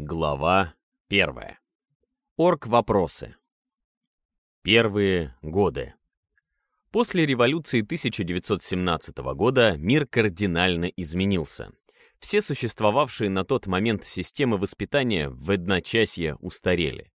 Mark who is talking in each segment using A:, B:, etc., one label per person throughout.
A: Глава первая. Орг-вопросы. Первые годы. После революции 1917 года мир кардинально изменился. Все существовавшие на тот момент системы воспитания в одночасье устарели.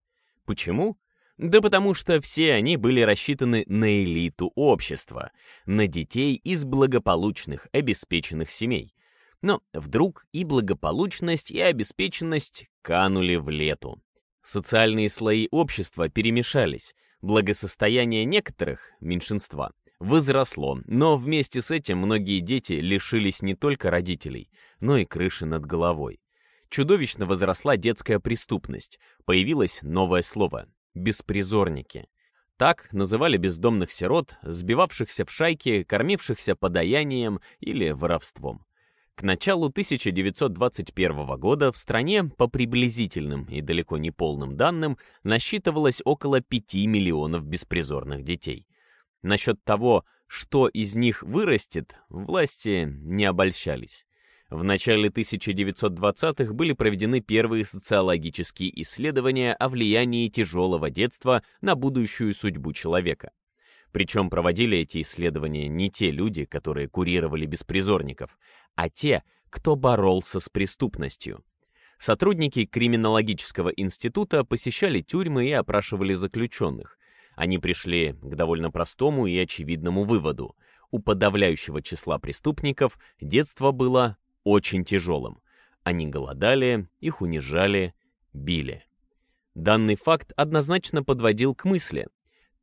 A: Почему? Да потому что все они были рассчитаны на элиту общества, на детей из благополучных, обеспеченных семей, но вдруг и благополучность, и обеспеченность канули в лету. Социальные слои общества перемешались, благосостояние некоторых, меньшинства, возросло, но вместе с этим многие дети лишились не только родителей, но и крыши над головой. Чудовищно возросла детская преступность, появилось новое слово — беспризорники. Так называли бездомных сирот, сбивавшихся в шайки, кормившихся подаянием или воровством. К началу 1921 года в стране, по приблизительным и далеко не полным данным, насчитывалось около 5 миллионов беспризорных детей. Насчет того, что из них вырастет, власти не обольщались. В начале 1920-х были проведены первые социологические исследования о влиянии тяжелого детства на будущую судьбу человека. Причем проводили эти исследования не те люди, которые курировали беспризорников, а те, кто боролся с преступностью. Сотрудники криминологического института посещали тюрьмы и опрашивали заключенных. Они пришли к довольно простому и очевидному выводу. У подавляющего числа преступников детство было очень тяжелым. Они голодали, их унижали, били. Данный факт однозначно подводил к мысли,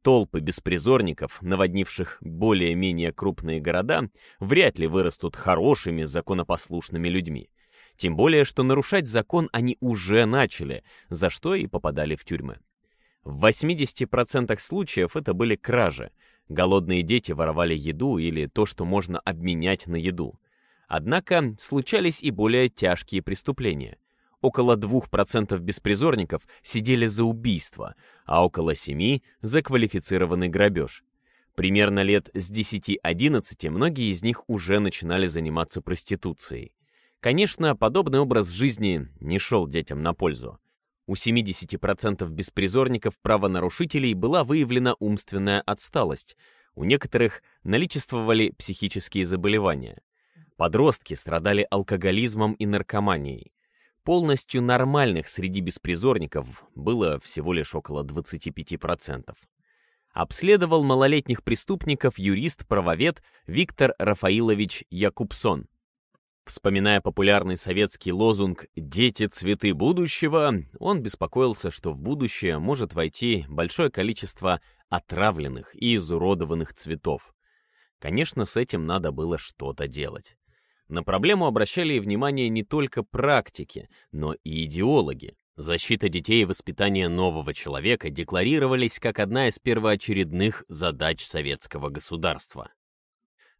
A: Толпы беспризорников, наводнивших более-менее крупные города, вряд ли вырастут хорошими, законопослушными людьми. Тем более, что нарушать закон они уже начали, за что и попадали в тюрьмы. В 80% случаев это были кражи. Голодные дети воровали еду или то, что можно обменять на еду. Однако случались и более тяжкие преступления. Около 2% беспризорников сидели за убийство, а около 7% за квалифицированный грабеж. Примерно лет с 10-11 многие из них уже начинали заниматься проституцией. Конечно, подобный образ жизни не шел детям на пользу. У 70% беспризорников правонарушителей была выявлена умственная отсталость, у некоторых наличествовали психические заболевания. Подростки страдали алкоголизмом и наркоманией. Полностью нормальных среди беспризорников было всего лишь около 25%. Обследовал малолетних преступников юрист-правовед Виктор Рафаилович Якубсон. Вспоминая популярный советский лозунг «Дети – цветы будущего», он беспокоился, что в будущее может войти большое количество отравленных и изуродованных цветов. Конечно, с этим надо было что-то делать. На проблему обращали внимание не только практики, но и идеологи. Защита детей и воспитание нового человека декларировались как одна из первоочередных задач советского государства.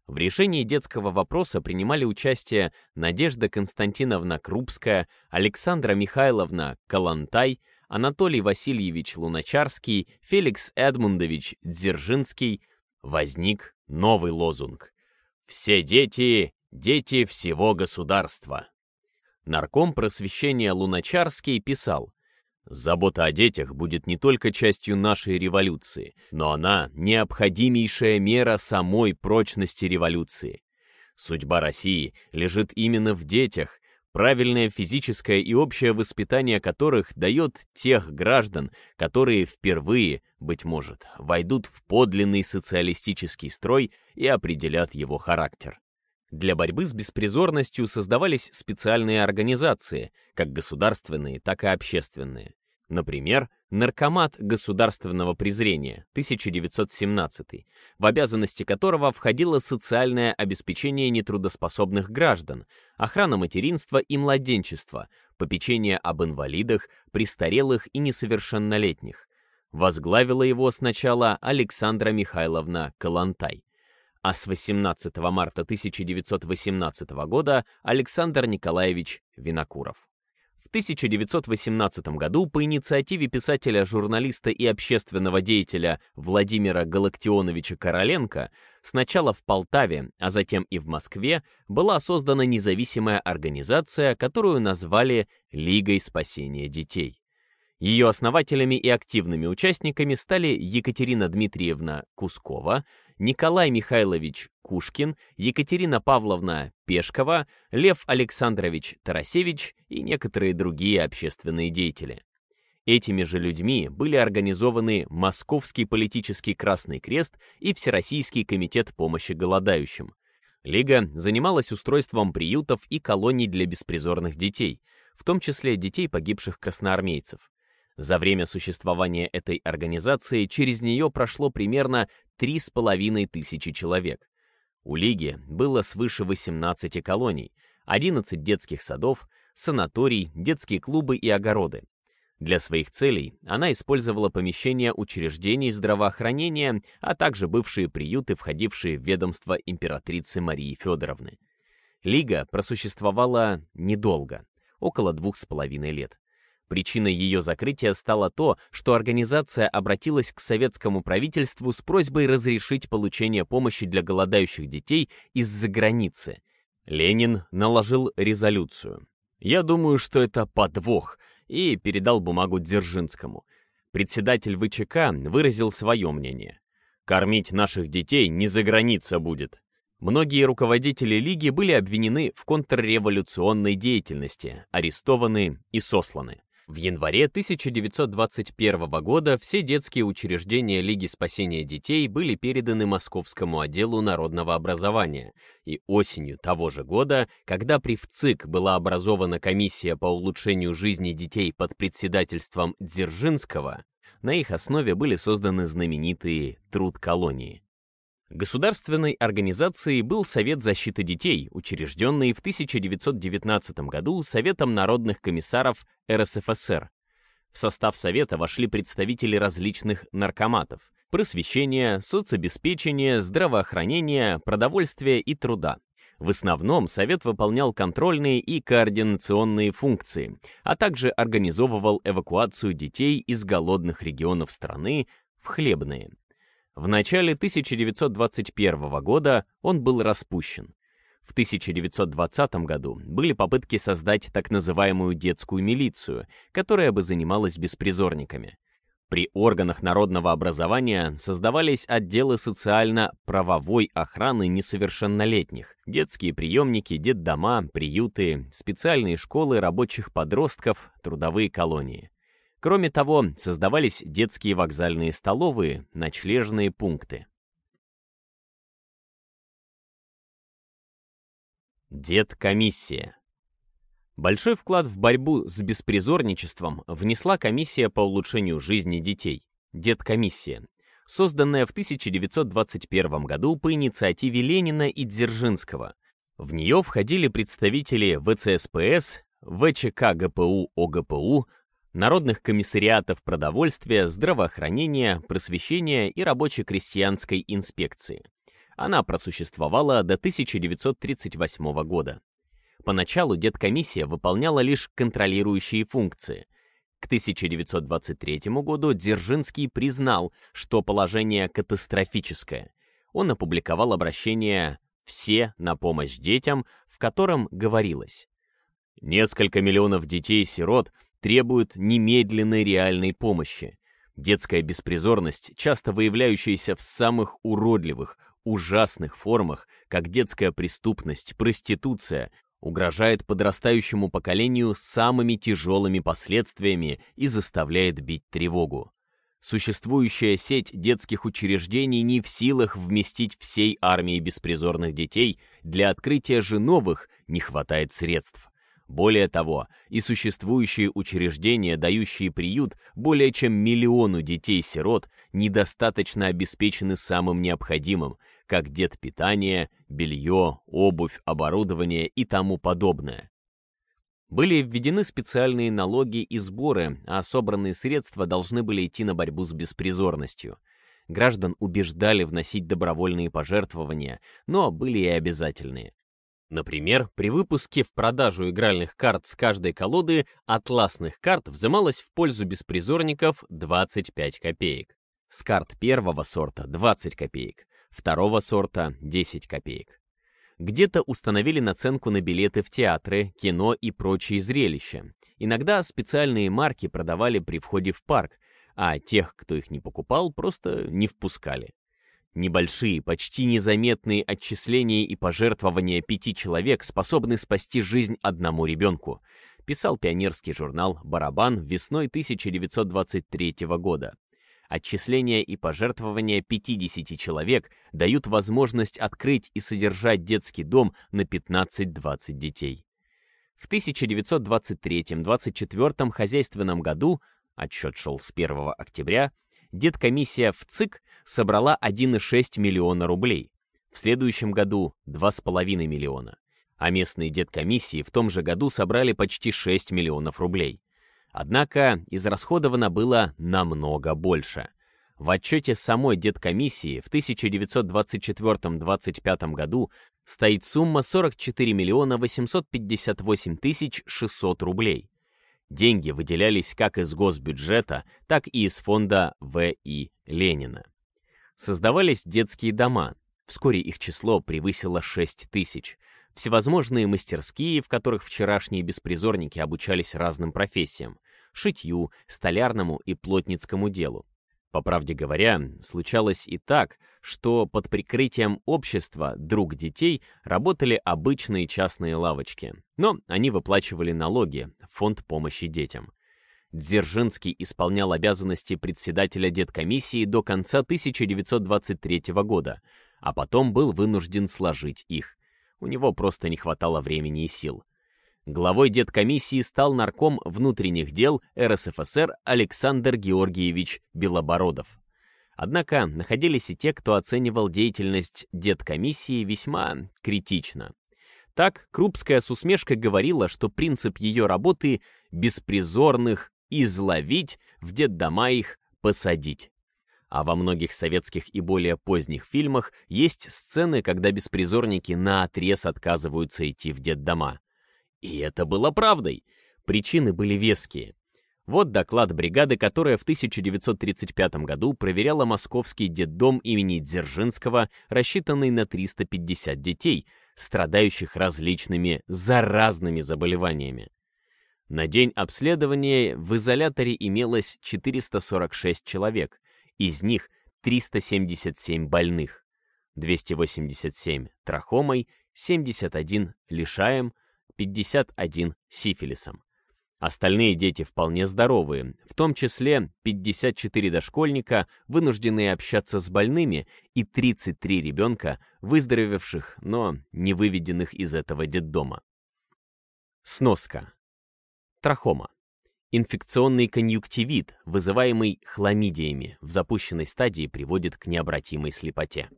A: В решении детского вопроса принимали участие Надежда Константиновна Крупская, Александра Михайловна Калантай, Анатолий Васильевич Луначарский, Феликс Эдмундович Дзержинский. Возник новый лозунг. «Все дети Дети всего государства. Нарком просвещения Луначарский писал, «Забота о детях будет не только частью нашей революции, но она — необходимейшая мера самой прочности революции. Судьба России лежит именно в детях, правильное физическое и общее воспитание которых дает тех граждан, которые впервые, быть может, войдут в подлинный социалистический строй и определят его характер. Для борьбы с беспризорностью создавались специальные организации, как государственные, так и общественные. Например, Наркомат государственного презрения 1917, в обязанности которого входило социальное обеспечение нетрудоспособных граждан, охрана материнства и младенчества, попечение об инвалидах, престарелых и несовершеннолетних. Возглавила его сначала Александра Михайловна Калантай а с 18 марта 1918 года Александр Николаевич Винокуров. В В 1918 году по инициативе писателя, журналиста и общественного деятеля Владимира Галактионовича Короленко сначала в Полтаве, а затем и в Москве была создана независимая организация, которую назвали «Лигой спасения детей». Ее основателями и активными участниками стали Екатерина Дмитриевна Кускова, Николай Михайлович Кушкин, Екатерина Павловна Пешкова, Лев Александрович Тарасевич и некоторые другие общественные деятели. Этими же людьми были организованы Московский политический Красный Крест и Всероссийский комитет помощи голодающим. Лига занималась устройством приютов и колоний для беспризорных детей, в том числе детей погибших красноармейцев. За время существования этой организации через нее прошло примерно 3,5 тысячи человек. У Лиги было свыше 18 колоний, 11 детских садов, санаторий, детские клубы и огороды. Для своих целей она использовала помещения учреждений здравоохранения, а также бывшие приюты, входившие в ведомство императрицы Марии Федоровны. Лига просуществовала недолго, около двух с половиной лет. Причиной ее закрытия стало то, что организация обратилась к советскому правительству с просьбой разрешить получение помощи для голодающих детей из-за границы. Ленин наложил резолюцию. Я думаю, что это подвох, и передал бумагу Дзержинскому. Председатель ВЧК выразил свое мнение. «Кормить наших детей не за граница будет». Многие руководители Лиги были обвинены в контрреволюционной деятельности, арестованы и сосланы. В январе 1921 года все детские учреждения Лиги спасения детей были переданы Московскому отделу народного образования, и осенью того же года, когда при ВЦИК была образована комиссия по улучшению жизни детей под председательством Дзержинского, на их основе были созданы знаменитые труд-колонии. Государственной организацией был Совет защиты детей, учрежденный в 1919 году Советом народных комиссаров РСФСР. В состав Совета вошли представители различных наркоматов – просвещения, соцобеспечения, здравоохранения, продовольствия и труда. В основном Совет выполнял контрольные и координационные функции, а также организовывал эвакуацию детей из голодных регионов страны в хлебные. В начале 1921 года он был распущен. В 1920 году были попытки создать так называемую детскую милицию, которая бы занималась беспризорниками. При органах народного образования создавались отделы социально-правовой охраны несовершеннолетних, детские приемники, детдома, приюты, специальные школы рабочих подростков, трудовые колонии. Кроме того, создавались детские вокзальные столовые, ночлежные пункты. Деткомиссия. Большой вклад в борьбу с беспризорничеством внесла комиссия по улучшению жизни детей, Деткомиссия, созданная в 1921 году по инициативе Ленина и Дзержинского. В нее входили представители ВЦСПС, ВЧК ГПУ ОГПУ, народных комиссариатов продовольствия, здравоохранения, просвещения и рабоче-крестьянской инспекции. Она просуществовала до 1938 года. Поначалу деткомиссия выполняла лишь контролирующие функции. К 1923 году Дзержинский признал, что положение катастрофическое. Он опубликовал обращение «Все на помощь детям», в котором говорилось «Несколько миллионов детей-сирот – требуют немедленной реальной помощи. Детская беспризорность, часто выявляющаяся в самых уродливых, ужасных формах, как детская преступность, проституция, угрожает подрастающему поколению самыми тяжелыми последствиями и заставляет бить тревогу. Существующая сеть детских учреждений не в силах вместить всей армии беспризорных детей, для открытия же новых не хватает средств. Более того, и существующие учреждения, дающие приют более чем миллиону детей-сирот, недостаточно обеспечены самым необходимым, как детпитание, белье, обувь, оборудование и тому подобное. Были введены специальные налоги и сборы, а собранные средства должны были идти на борьбу с беспризорностью. Граждан убеждали вносить добровольные пожертвования, но были и обязательные. Например, при выпуске в продажу игральных карт с каждой колоды атласных карт взималось в пользу беспризорников 25 копеек. С карт первого сорта 20 копеек, второго сорта 10 копеек. Где-то установили наценку на билеты в театры, кино и прочие зрелища. Иногда специальные марки продавали при входе в парк, а тех, кто их не покупал, просто не впускали. Небольшие, почти незаметные отчисления и пожертвования пяти человек способны спасти жизнь одному ребенку, писал пионерский журнал «Барабан» весной 1923 года. Отчисления и пожертвования 50 человек дают возможность открыть и содержать детский дом на 15-20 детей. В 1923-24 хозяйственном году, отчет шел с 1 октября, деткомиссия в ЦИК собрала 1,6 миллиона рублей, в следующем году 2,5 миллиона, а местные деткомиссии в том же году собрали почти 6 миллионов рублей. Однако израсходовано было намного больше. В отчете самой деткомиссии в 1924-25 году стоит сумма 44 миллиона 858 тысяч 600 рублей. Деньги выделялись как из госбюджета, так и из фонда В.И. Ленина. Создавались детские дома. Вскоре их число превысило 6 тысяч. Всевозможные мастерские, в которых вчерашние беспризорники обучались разным профессиям — шитью, столярному и плотницкому делу. По правде говоря, случалось и так, что под прикрытием общества «Друг детей» работали обычные частные лавочки, но они выплачивали налоги фонд помощи детям. Дзержинский исполнял обязанности председателя деткомиссии до конца 1923 года, а потом был вынужден сложить их. У него просто не хватало времени и сил. Главой деткомиссии стал нарком внутренних дел РСФСР Александр Георгиевич Белобородов. Однако находились и те, кто оценивал деятельность деткомиссии весьма критично. Так, Крупская с усмешкой говорила, что принцип ее работы — беспризорных изловить, в детдома их посадить. А во многих советских и более поздних фильмах есть сцены, когда беспризорники наотрез отказываются идти в детдома. И это было правдой. Причины были веские. Вот доклад бригады, которая в 1935 году проверяла московский детдом имени Дзержинского, рассчитанный на 350 детей, страдающих различными заразными заболеваниями. На день обследования в изоляторе имелось 446 человек, из них 377 больных, 287 трахомой, 71 лишаем, 51 сифилисом. Остальные дети вполне здоровые, в том числе 54 дошкольника, вынужденные общаться с больными, и 33 ребенка, выздоровевших, но не выведенных из этого детдома. Сноска. Трахома. Инфекционный конъюнктивит, вызываемый хламидиями, в запущенной стадии приводит к необратимой слепоте.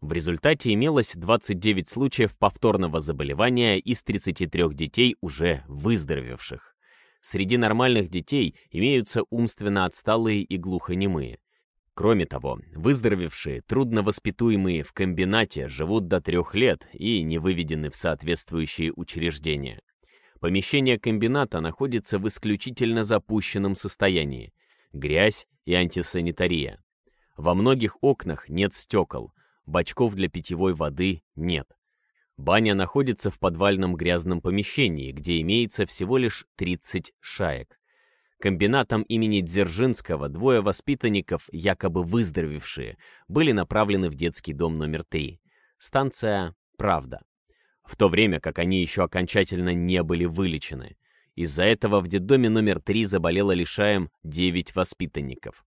A: В результате имелось 29 случаев повторного заболевания из 33 детей, уже выздоровевших. Среди нормальных детей имеются умственно отсталые и глухонемые. Кроме того, выздоровевшие, трудновоспитуемые в комбинате живут до трех лет и не выведены в соответствующие учреждения. Помещение комбината находится в исключительно запущенном состоянии. Грязь и антисанитария. Во многих окнах нет стекол, бачков для питьевой воды нет. Баня находится в подвальном грязном помещении, где имеется всего лишь 30 шаек. Комбинатом имени Дзержинского двое воспитанников, якобы выздоровевшие, были направлены в детский дом номер 3. Станция «Правда» в то время как они еще окончательно не были вылечены. Из-за этого в детдоме номер 3 заболело лишаем 9 воспитанников.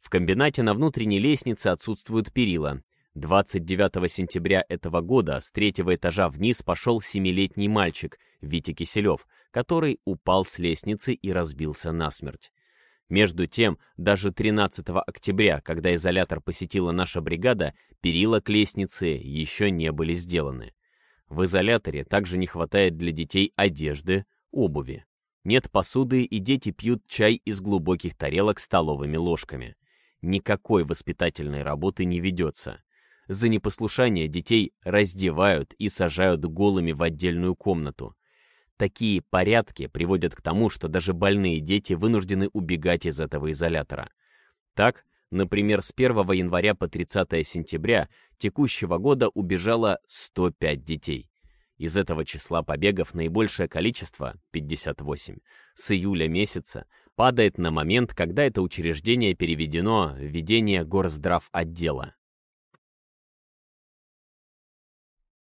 A: В комбинате на внутренней лестнице отсутствуют перила. 29 сентября этого года с третьего этажа вниз пошел семилетний мальчик Витя Киселев, который упал с лестницы и разбился насмерть. Между тем, даже 13 октября, когда изолятор посетила наша бригада, перила к лестнице еще не были сделаны. В изоляторе также не хватает для детей одежды, обуви. Нет посуды, и дети пьют чай из глубоких тарелок столовыми ложками. Никакой воспитательной работы не ведется. За непослушание детей раздевают и сажают голыми в отдельную комнату. Такие порядки приводят к тому, что даже больные дети вынуждены убегать из этого изолятора. Так, например, с 1 января по 30 сентября текущего года убежало 105 детей. Из этого числа побегов наибольшее количество, 58, с июля месяца, падает на момент, когда это учреждение переведено в ведение горздрав отдела.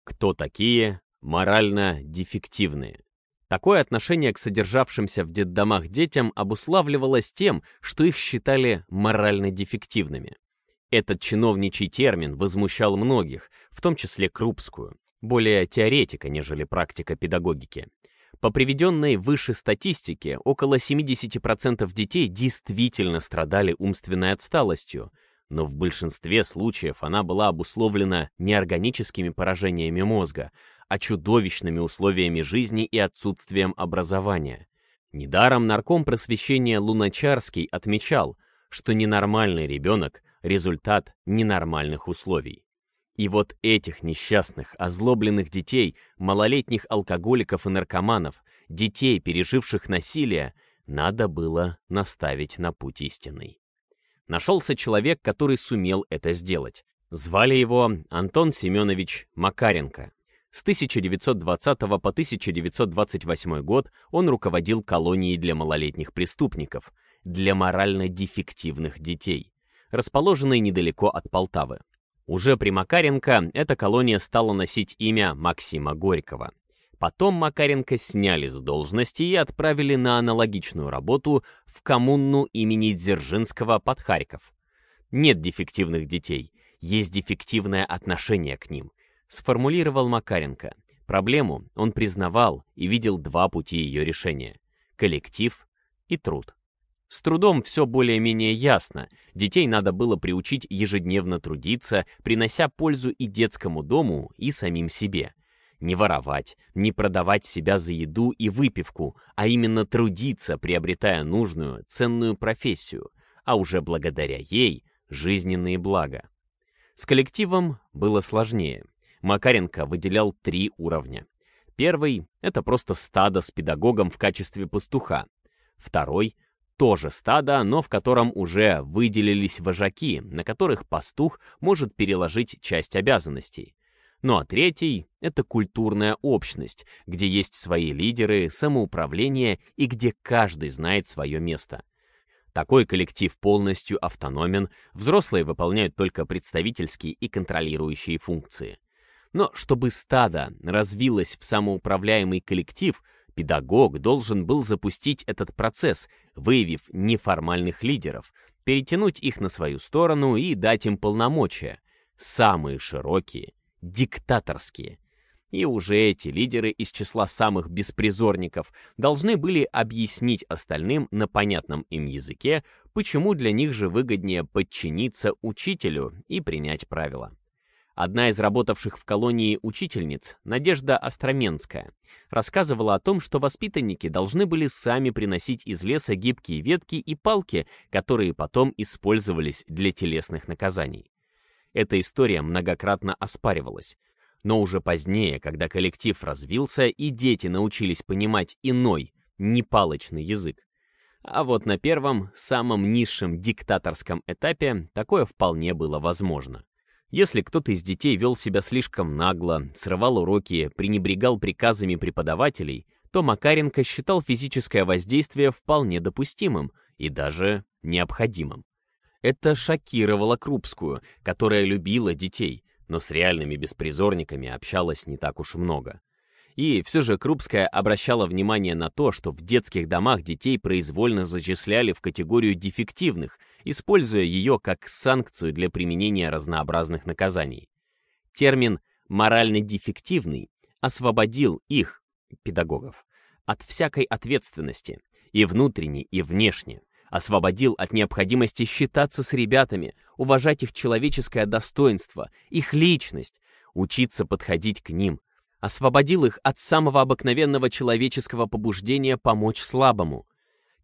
A: Кто такие морально дефективные? Такое отношение к содержавшимся в детдомах детям обуславливалось тем, что их считали морально дефективными. Этот чиновничий термин возмущал многих, в том числе Крупскую, более теоретика, нежели практика педагогики. По приведенной выше статистике, около 70% детей действительно страдали умственной отсталостью, но в большинстве случаев она была обусловлена неорганическими поражениями мозга, а чудовищными условиями жизни и отсутствием образования. Недаром нарком просвещения Луначарский отмечал, что ненормальный ребенок – результат ненормальных условий. И вот этих несчастных, озлобленных детей, малолетних алкоголиков и наркоманов, детей, переживших насилие, надо было наставить на путь истинный. Нашелся человек, который сумел это сделать. Звали его Антон Семенович Макаренко. С 1920 по 1928 год он руководил колонией для малолетних преступников, для морально дефективных детей, расположенной недалеко от Полтавы. Уже при Макаренко эта колония стала носить имя Максима Горького. Потом Макаренко сняли с должности и отправили на аналогичную работу в коммуну имени Дзержинского под Харьков. Нет дефективных детей, есть дефективное отношение к ним, сформулировал Макаренко. Проблему он признавал и видел два пути ее решения – коллектив и труд. С трудом все более-менее ясно. Детей надо было приучить ежедневно трудиться, принося пользу и детскому дому, и самим себе. Не воровать, не продавать себя за еду и выпивку, а именно трудиться, приобретая нужную, ценную профессию, а уже благодаря ей – жизненные блага. С коллективом было сложнее. Макаренко выделял три уровня. Первый — это просто стадо с педагогом в качестве пастуха. Второй — тоже стадо, но в котором уже выделились вожаки, на которых пастух может переложить часть обязанностей. Ну а третий — это культурная общность, где есть свои лидеры, самоуправление и где каждый знает свое место. Такой коллектив полностью автономен, взрослые выполняют только представительские и контролирующие функции. Но чтобы стадо развилось в самоуправляемый коллектив, педагог должен был запустить этот процесс, выявив неформальных лидеров, перетянуть их на свою сторону и дать им полномочия, самые широкие, диктаторские. И уже эти лидеры из числа самых беспризорников должны были объяснить остальным на понятном им языке, почему для них же выгоднее подчиниться учителю и принять правила. Одна из работавших в колонии учительниц, Надежда Остроменская, рассказывала о том, что воспитанники должны были сами приносить из леса гибкие ветки и палки, которые потом использовались для телесных наказаний. Эта история многократно оспаривалась. Но уже позднее, когда коллектив развился и дети научились понимать иной, непалочный язык, а вот на первом, самом низшем диктаторском этапе такое вполне было возможно. Если кто-то из детей вел себя слишком нагло, срывал уроки, пренебрегал приказами преподавателей, то Макаренко считал физическое воздействие вполне допустимым и даже необходимым. Это шокировало Крупскую, которая любила детей, но с реальными беспризорниками общалась не так уж много. И все же Крупская обращала внимание на то, что в детских домах детей произвольно зачисляли в категорию дефективных, используя ее как санкцию для применения разнообразных наказаний. Термин «морально дефективный» освободил их, педагогов, от всякой ответственности, и внутренне, и внешне, освободил от необходимости считаться с ребятами, уважать их человеческое достоинство, их личность, учиться подходить к ним, освободил их от самого обыкновенного человеческого побуждения помочь слабому.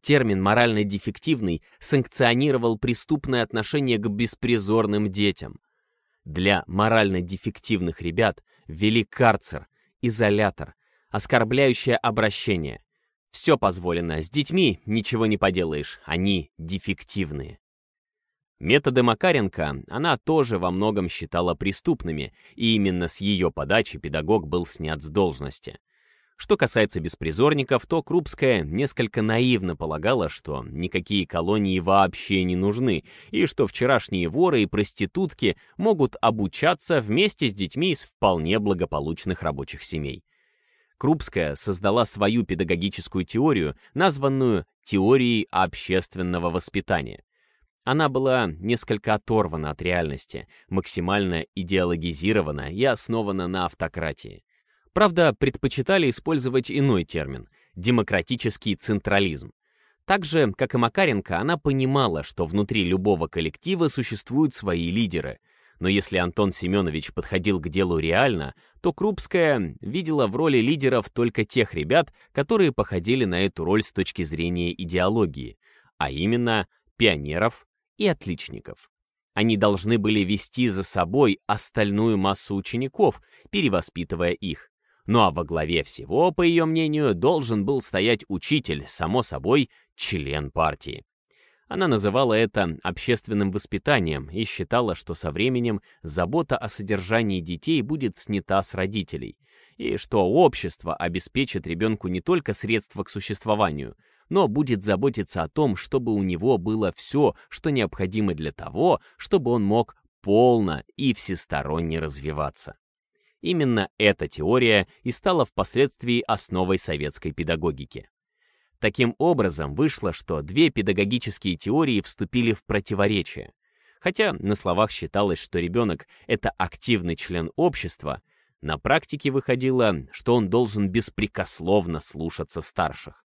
A: Термин «морально дефективный» санкционировал преступное отношение к беспризорным детям. Для морально дефективных ребят ввели карцер, изолятор, оскорбляющее обращение. Все позволено, с детьми ничего не поделаешь, они дефективные. Методы Макаренко она тоже во многом считала преступными, и именно с ее подачи педагог был снят с должности. Что касается беспризорников, то Крупская несколько наивно полагала, что никакие колонии вообще не нужны, и что вчерашние воры и проститутки могут обучаться вместе с детьми из вполне благополучных рабочих семей. Крупская создала свою педагогическую теорию, названную «теорией общественного воспитания». Она была несколько оторвана от реальности, максимально идеологизирована и основана на автократии. Правда, предпочитали использовать иной термин — демократический централизм. Так же, как и Макаренко, она понимала, что внутри любого коллектива существуют свои лидеры. Но если Антон Семенович подходил к делу реально, то Крупская видела в роли лидеров только тех ребят, которые походили на эту роль с точки зрения идеологии, а именно пионеров и отличников. Они должны были вести за собой остальную массу учеников, перевоспитывая их. Ну а во главе всего, по ее мнению, должен был стоять учитель, само собой, член партии. Она называла это общественным воспитанием и считала, что со временем забота о содержании детей будет снята с родителей, и что общество обеспечит ребенку не только средства к существованию, но будет заботиться о том, чтобы у него было все, что необходимо для того, чтобы он мог полно и всесторонне развиваться. Именно эта теория и стала впоследствии основой советской педагогики. Таким образом, вышло, что две педагогические теории вступили в противоречие. Хотя на словах считалось, что ребенок — это активный член общества, на практике выходило, что он должен беспрекословно слушаться старших.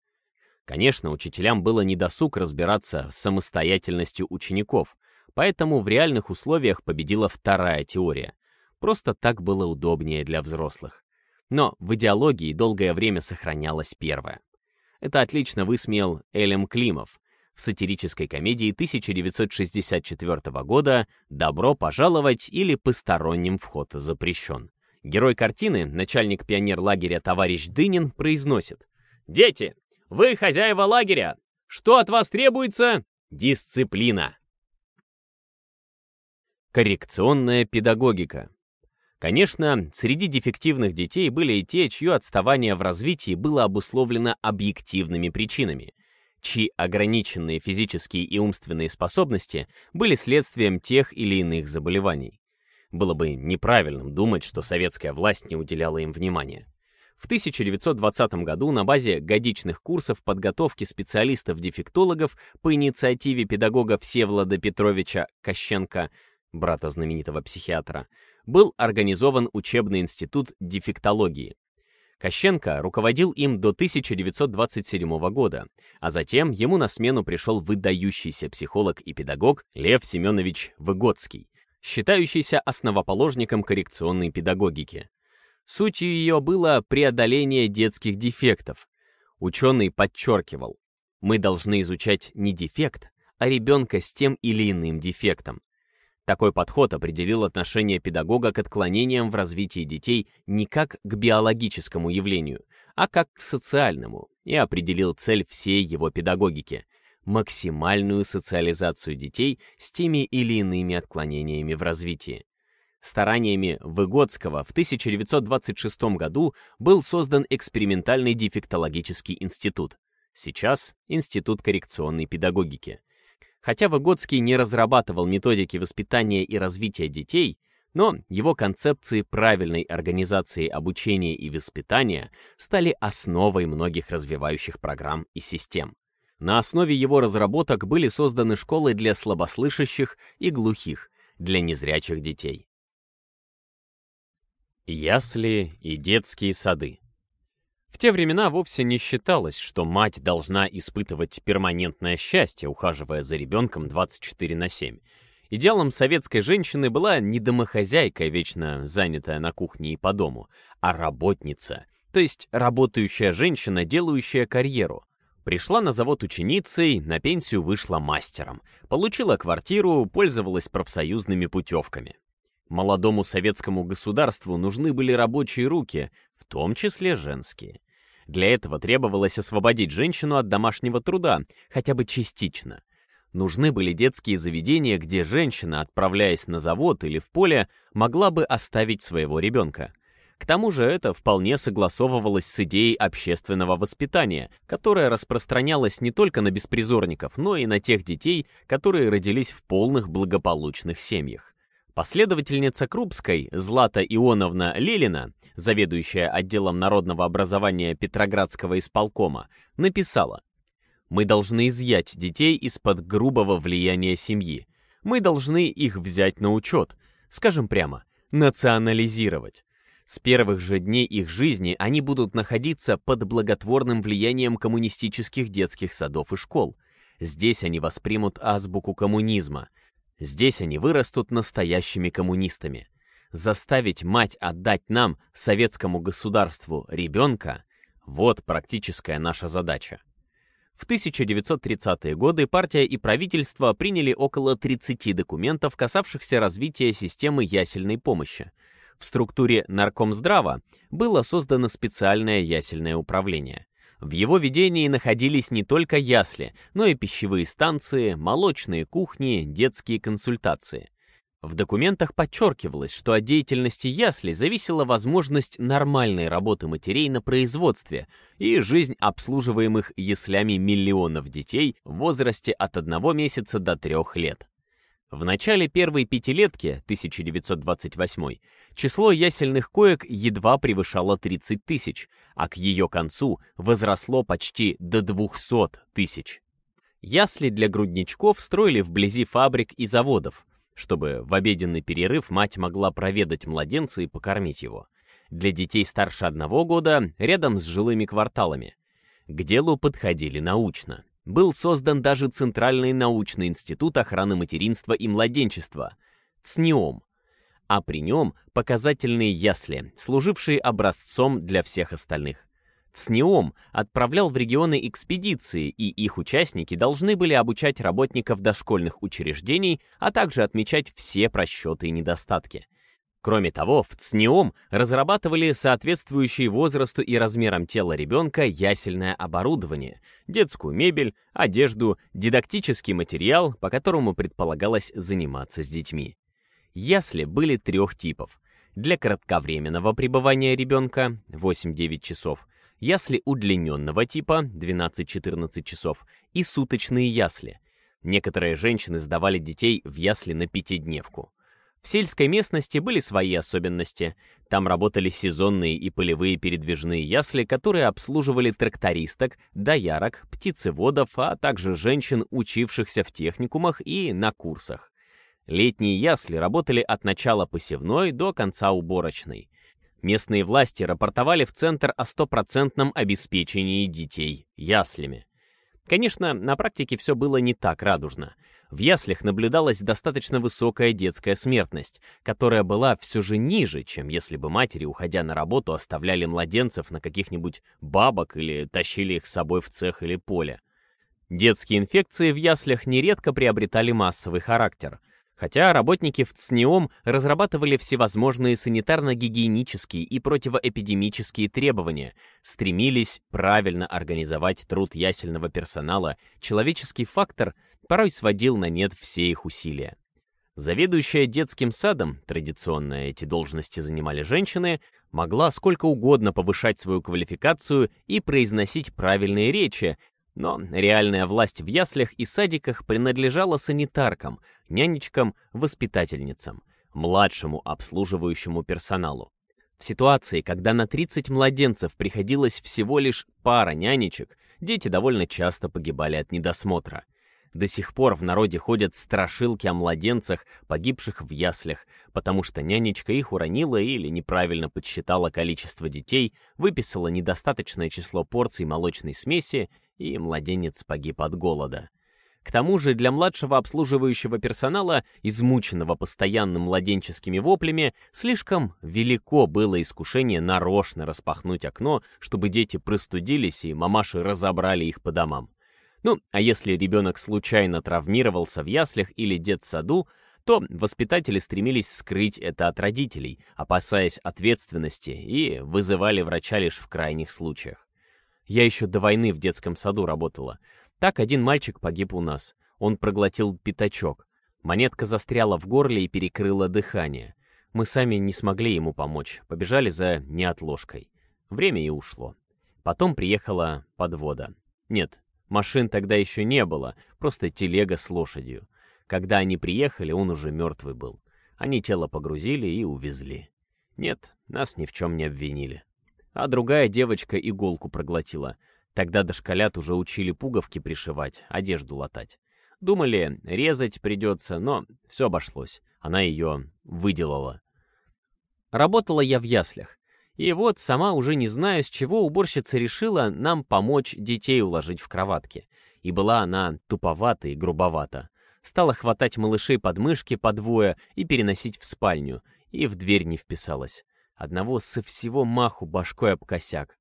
A: Конечно, учителям было недосуг разбираться с самостоятельностью учеников, поэтому в реальных условиях победила вторая теория, Просто так было удобнее для взрослых. Но в идеологии долгое время сохранялась первая. Это отлично высмеял Элем Климов в сатирической комедии 1964 года «Добро пожаловать» или «Посторонним вход запрещен». Герой картины, начальник пионер-лагеря товарищ Дынин, произносит «Дети, вы хозяева лагеря! Что от вас требуется? Дисциплина!» Коррекционная педагогика Конечно, среди дефективных детей были и те, чье отставание в развитии было обусловлено объективными причинами, чьи ограниченные физические и умственные способности были следствием тех или иных заболеваний. Было бы неправильным думать, что советская власть не уделяла им внимания. В 1920 году на базе годичных курсов подготовки специалистов-дефектологов по инициативе педагога Всеволода Петровича Кощенко, брата знаменитого психиатра, был организован учебный институт дефектологии. Кощенко руководил им до 1927 года, а затем ему на смену пришел выдающийся психолог и педагог Лев Семенович Выгодский, считающийся основоположником коррекционной педагогики. Сутью ее было преодоление детских дефектов. Ученый подчеркивал, мы должны изучать не дефект, а ребенка с тем или иным дефектом. Такой подход определил отношение педагога к отклонениям в развитии детей не как к биологическому явлению, а как к социальному, и определил цель всей его педагогики — максимальную социализацию детей с теми или иными отклонениями в развитии. Стараниями Выгодского в 1926 году был создан экспериментальный дефектологический институт, сейчас Институт коррекционной педагогики, Хотя Выгодский не разрабатывал методики воспитания и развития детей, но его концепции правильной организации обучения и воспитания стали основой многих развивающих программ и систем. На основе его разработок были созданы школы для слабослышащих и глухих, для незрячих детей. Ясли и детские сады в те времена вовсе не считалось, что мать должна испытывать перманентное счастье, ухаживая за ребенком 24 на 7. Идеалом советской женщины была не домохозяйка, вечно занятая на кухне и по дому, а работница, то есть работающая женщина, делающая карьеру. Пришла на завод ученицей, на пенсию вышла мастером, получила квартиру, пользовалась профсоюзными путевками. Молодому советскому государству нужны были рабочие руки, в том числе женские. Для этого требовалось освободить женщину от домашнего труда, хотя бы частично. Нужны были детские заведения, где женщина, отправляясь на завод или в поле, могла бы оставить своего ребенка. К тому же это вполне согласовывалось с идеей общественного воспитания, которая распространялась не только на беспризорников, но и на тех детей, которые родились в полных благополучных семьях. Последовательница Крупской, Злата Ионовна Лелина, заведующая отделом народного образования Петроградского исполкома, написала «Мы должны изъять детей из-под грубого влияния семьи. Мы должны их взять на учет, скажем прямо, национализировать. С первых же дней их жизни они будут находиться под благотворным влиянием коммунистических детских садов и школ. Здесь они воспримут азбуку коммунизма. Здесь они вырастут настоящими коммунистами. Заставить мать отдать нам, советскому государству, ребенка – вот практическая наша задача. В 1930-е годы партия и правительство приняли около 30 документов, касавшихся развития системы ясельной помощи – в структуре Наркомздрава было создано специальное ясельное управление. В его ведении находились не только ясли, но и пищевые станции, молочные кухни, детские консультации. В документах подчеркивалось, что от деятельности ясли зависела возможность нормальной работы матерей на производстве и жизнь обслуживаемых яслями миллионов детей в возрасте от одного месяца до трех лет. В начале первой пятилетки, 1928, число ясельных коек едва превышало 30 тысяч, а к ее концу возросло почти до 200 тысяч. Ясли для грудничков строили вблизи фабрик и заводов, чтобы в обеденный перерыв мать могла проведать младенца и покормить его. Для детей старше одного года рядом с жилыми кварталами. К делу подходили научно был создан даже Центральный научный институт охраны материнства и младенчества, ЦНИОМ, а при нем показательные ясли, служившие образцом для всех остальных. ЦНИОМ отправлял в регионы экспедиции, и их участники должны были обучать работников дошкольных учреждений, а также отмечать все просчеты и недостатки – Кроме того, в ЦНИОМ разрабатывали соответствующие возрасту и размерам тела ребенка ясельное оборудование, детскую мебель, одежду, дидактический материал, по которому предполагалось заниматься с детьми. Ясли были трех типов. Для кратковременного пребывания ребенка 8-9 часов, ясли удлиненного типа 12-14 часов и суточные ясли. Некоторые женщины сдавали детей в ясли на пятидневку. В сельской местности были свои особенности. Там работали сезонные и полевые передвижные ясли, которые обслуживали трактористок, доярок, птицеводов, а также женщин, учившихся в техникумах и на курсах. Летние ясли работали от начала посевной до конца уборочной. Местные власти рапортовали в Центр о стопроцентном обеспечении детей яслями. Конечно, на практике все было не так радужно — в яслях наблюдалась достаточно высокая детская смертность, которая была все же ниже, чем если бы матери, уходя на работу, оставляли младенцев на каких-нибудь бабок или тащили их с собой в цех или поле. Детские инфекции в яслях нередко приобретали массовый характер, хотя работники в ЦНИОМ разрабатывали всевозможные санитарно-гигиенические и противоэпидемические требования, стремились правильно организовать труд ясельного персонала, человеческий фактор — порой сводил на нет все их усилия. Заведующая детским садом, традиционно эти должности занимали женщины, могла сколько угодно повышать свою квалификацию и произносить правильные речи, но реальная власть в яслях и садиках принадлежала санитаркам, нянечкам, воспитательницам, младшему обслуживающему персоналу. В ситуации, когда на 30 младенцев приходилось всего лишь пара нянечек, дети довольно часто погибали от недосмотра – до сих пор в народе ходят страшилки о младенцах, погибших в яслях, потому что нянечка их уронила или неправильно подсчитала количество детей, выписала недостаточное число порций молочной смеси, и младенец погиб от голода. К тому же для младшего обслуживающего персонала, измученного постоянным младенческими воплями, слишком велико было искушение нарочно распахнуть окно, чтобы дети простудились и мамаши разобрали их по домам. Ну, а если ребенок случайно травмировался в яслях или детсаду, что воспитатели стремились скрыть это от родителей, опасаясь ответственности, и вызывали врача лишь в крайних случаях. Я еще до войны в детском саду работала. Так один мальчик погиб у нас. Он проглотил пятачок. Монетка застряла в горле и перекрыла дыхание. Мы сами не смогли ему помочь, побежали за неотложкой. Время и ушло. Потом приехала подвода. Нет, машин тогда еще не было, просто телега с лошадью. Когда они приехали, он уже мертвый был. Они тело погрузили и увезли. Нет, нас ни в чем не обвинили. А другая девочка иголку проглотила. Тогда дошколят уже учили пуговки пришивать, одежду латать. Думали, резать придется, но все обошлось. Она ее выделала. Работала я в яслях. И вот сама уже не знаю, с чего уборщица решила нам помочь детей уложить в кроватке. И была она туповата и грубовата. Стала хватать малышей под мышки по двое и переносить в спальню, и в дверь не вписалась. Одного со всего маху башкой об косяк.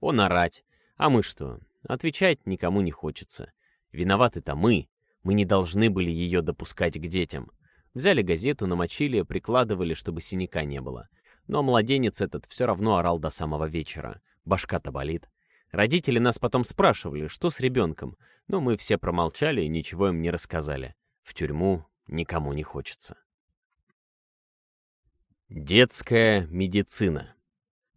A: Он орать. А мы что? Отвечать никому не хочется. Виноваты-то мы. Мы не должны были ее допускать к детям. Взяли газету, намочили, прикладывали, чтобы синяка не было. Но младенец этот все равно орал до самого вечера. Башка-то болит. Родители нас потом спрашивали, что с ребенком, но мы все промолчали и ничего им не рассказали. В тюрьму никому не хочется. Детская медицина.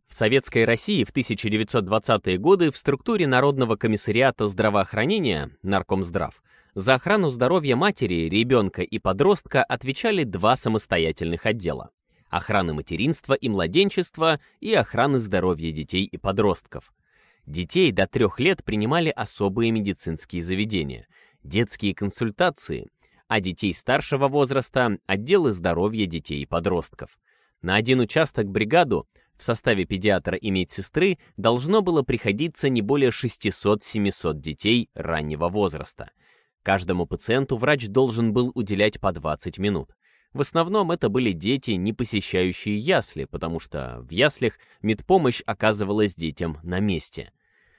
A: В Советской России в 1920-е годы в структуре Народного комиссариата здравоохранения, Наркомздрав, за охрану здоровья матери, ребенка и подростка отвечали два самостоятельных отдела – охраны материнства и младенчества и охраны здоровья детей и подростков. Детей до трех лет принимали особые медицинские заведения, детские консультации, а детей старшего возраста – отделы здоровья детей и подростков. На один участок бригаду в составе педиатра и медсестры должно было приходиться не более 600-700 детей раннего возраста – Каждому пациенту врач должен был уделять по 20 минут. В основном это были дети, не посещающие ясли, потому что в яслях медпомощь оказывалась детям на месте.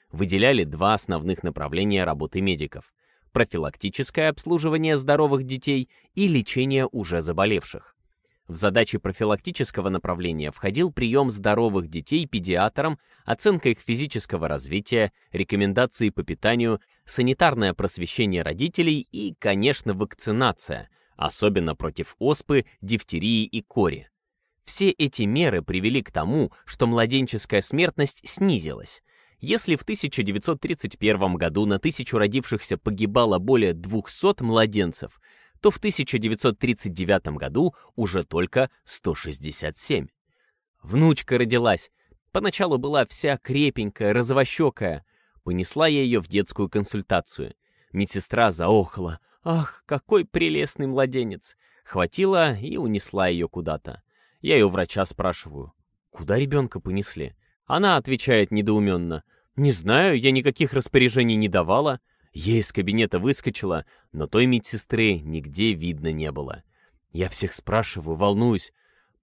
A: Выделяли два основных направления работы медиков – профилактическое обслуживание здоровых детей и лечение уже заболевших. В задачи профилактического направления входил прием здоровых детей педиатром, оценка их физического развития, рекомендации по питанию, санитарное просвещение родителей и, конечно, вакцинация, особенно против оспы, дифтерии и кори. Все эти меры привели к тому, что младенческая смертность снизилась. Если в 1931 году на тысячу родившихся погибало более 200 младенцев, то в 1939 году уже только 167. Внучка родилась. Поначалу была вся крепенькая, розовощекая. Понесла я ее в детскую консультацию. Медсестра заохала. «Ах, какой прелестный младенец!» Хватила и унесла ее куда-то. Я ее врача спрашиваю. «Куда ребенка понесли?» Она отвечает недоуменно. «Не знаю, я никаких распоряжений не давала». Я из кабинета выскочила, но той медсестры нигде видно не было. Я всех спрашиваю, волнуюсь.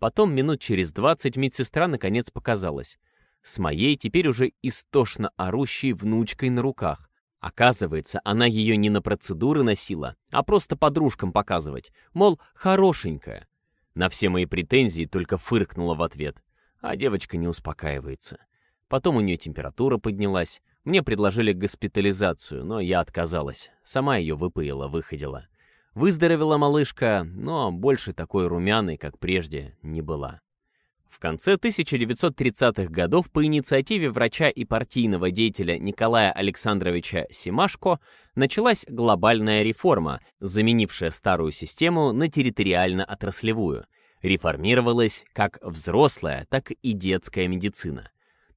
A: Потом минут через двадцать медсестра наконец показалась. С моей теперь уже истошно орущей внучкой на руках. Оказывается, она ее не на процедуры носила, а просто подружкам показывать, мол, хорошенькая. На все мои претензии только фыркнула в ответ, а девочка не успокаивается. Потом у нее температура поднялась, мне предложили госпитализацию, но я отказалась. Сама ее выпоила, выходила. Выздоровела малышка, но больше такой румяной, как прежде, не была. В конце 1930-х годов по инициативе врача и партийного деятеля Николая Александровича Симашко началась глобальная реформа, заменившая старую систему на территориально-отраслевую. Реформировалась как взрослая, так и детская медицина.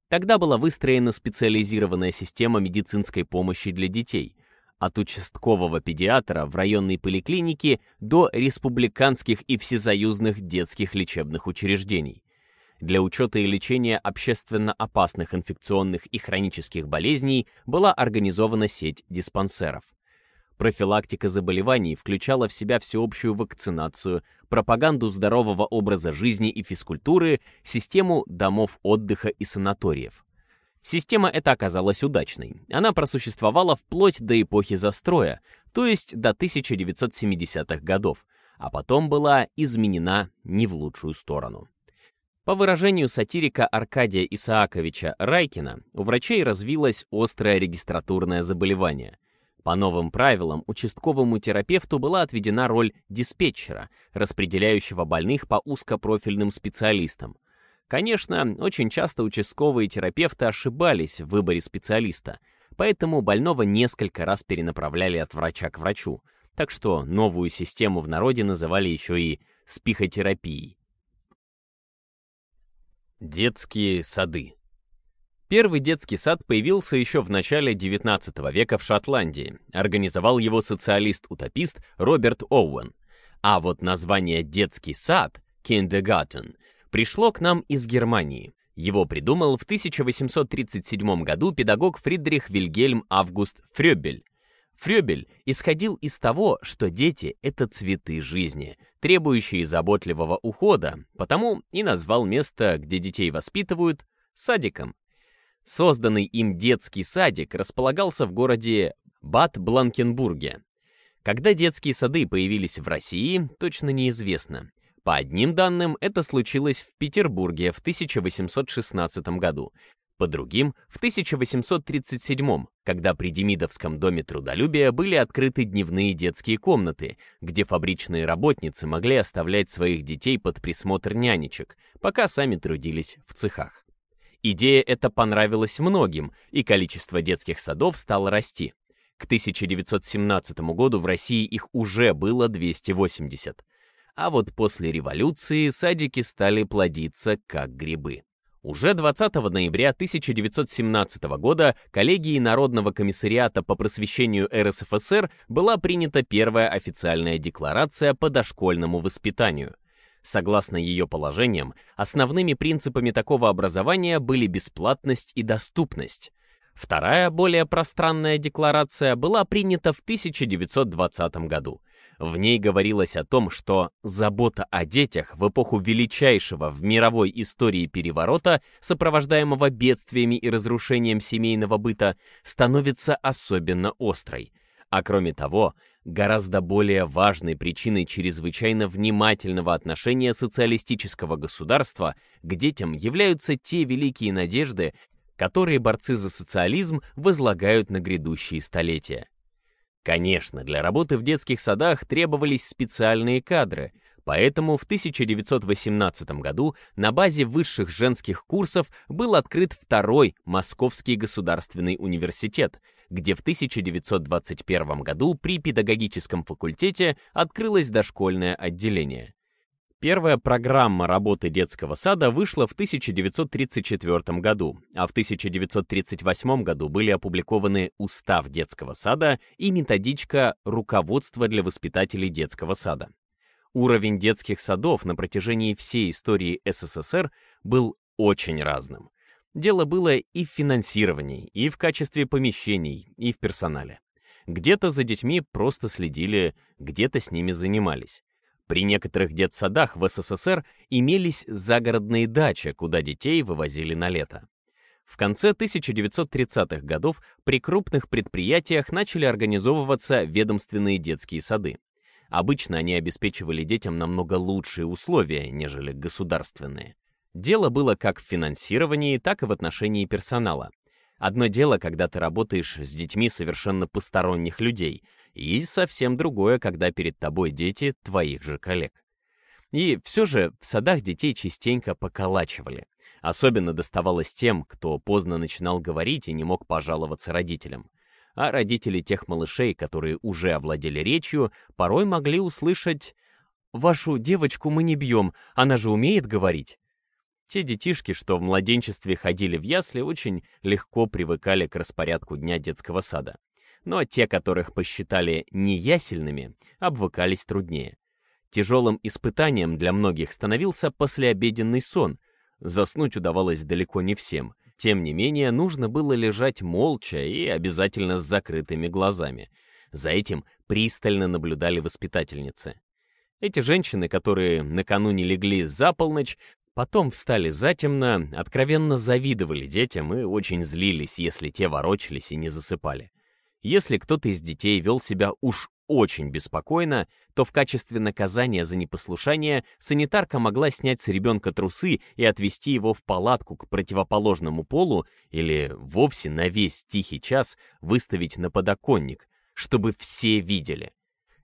A: Тогда была выстроена специализированная система медицинской помощи для детей, от участкового педиатра в районной поликлинике до республиканских и всесоюзных детских лечебных учреждений. Для учета и лечения общественно опасных инфекционных и хронических болезней была организована сеть диспансеров. Профилактика заболеваний включала в себя всеобщую вакцинацию, пропаганду здорового образа жизни и физкультуры, систему домов отдыха и санаториев. Система эта оказалась удачной. Она просуществовала вплоть до эпохи застоя, то есть до 1970-х годов, а потом была изменена не в лучшую сторону. По выражению сатирика Аркадия Исааковича Райкина, у врачей развилось острое регистратурное заболевание. По новым правилам участковому терапевту была отведена роль диспетчера, распределяющего больных по узкопрофильным специалистам. Конечно, очень часто участковые терапевты ошибались в выборе специалиста, поэтому больного несколько раз перенаправляли от врача к врачу, так что новую систему в народе называли еще и спихотерапией. Детские сады. Первый детский сад появился еще в начале XIX века в Шотландии. Организовал его социалист-утопист Роберт Оуэн. А вот название «детский сад» (kindergarten) пришло к нам из Германии. Его придумал в 1837 году педагог Фридрих Вильгельм Август Фрёбель, Фрёбель исходил из того, что дети — это цветы жизни, требующие заботливого ухода, потому и назвал место, где детей воспитывают, садиком. Созданный им детский садик располагался в городе Бад-Бланкенбурге. Когда детские сады появились в России, точно неизвестно. По одним данным, это случилось в Петербурге в 1816 году, по другим — в 1837 когда при Демидовском доме трудолюбия были открыты дневные детские комнаты, где фабричные работницы могли оставлять своих детей под присмотр нянечек, пока сами трудились в цехах. Идея эта понравилась многим, и количество детских садов стало расти. К 1917 году в России их уже было 280. А вот после революции садики стали плодиться как грибы. Уже 20 ноября 1917 года коллегией Народного комиссариата по просвещению РСФСР была принята первая официальная декларация по дошкольному воспитанию. Согласно ее положениям, основными принципами такого образования были бесплатность и доступность. Вторая, более пространная декларация была принята в 1920 году. В ней говорилось о том, что забота о детях в эпоху величайшего в мировой истории переворота, сопровождаемого бедствиями и разрушением семейного быта, становится особенно острой. А кроме того, гораздо более важной причиной чрезвычайно внимательного отношения социалистического государства к детям являются те великие надежды, которые борцы за социализм возлагают на грядущие столетия. Конечно, для работы в детских садах требовались специальные кадры, поэтому в 1918 году на базе высших женских курсов был открыт второй Московский государственный университет, где в 1921 году при педагогическом факультете открылось дошкольное отделение. Первая программа работы детского сада вышла в 1934 году, а в 1938 году были опубликованы Устав детского сада и методичка «Руководство для воспитателей детского сада». Уровень детских садов на протяжении всей истории СССР был очень разным. Дело было и в финансировании, и в качестве помещений, и в персонале. Где-то за детьми просто следили, где-то с ними занимались. При некоторых детсадах в СССР имелись загородные дачи, куда детей вывозили на лето. В конце 1930-х годов при крупных предприятиях начали организовываться ведомственные детские сады. Обычно они обеспечивали детям намного лучшие условия, нежели государственные. Дело было как в финансировании, так и в отношении персонала. Одно дело, когда ты работаешь с детьми совершенно посторонних людей, и совсем другое, когда перед тобой дети твоих же коллег. И все же в садах детей частенько поколачивали. Особенно доставалось тем, кто поздно начинал говорить и не мог пожаловаться родителям. А родители тех малышей, которые уже овладели речью, порой могли услышать «Вашу девочку мы не бьем, она же умеет говорить». Те детишки, что в младенчестве ходили в ясли, очень легко привыкали к распорядку дня детского сада но те, которых посчитали неясельными, обвыкались труднее. Тяжелым испытанием для многих становился послеобеденный сон. Заснуть удавалось далеко не всем. Тем не менее, нужно было лежать молча и обязательно с закрытыми глазами. За этим пристально наблюдали воспитательницы. Эти женщины, которые накануне легли за полночь, потом встали затемно, откровенно завидовали детям и очень злились, если те ворочались и не засыпали. Если кто-то из детей вел себя уж очень беспокойно, то в качестве наказания за непослушание санитарка могла снять с ребенка трусы и отвести его в палатку к противоположному полу или вовсе на весь тихий час выставить на подоконник, чтобы все видели.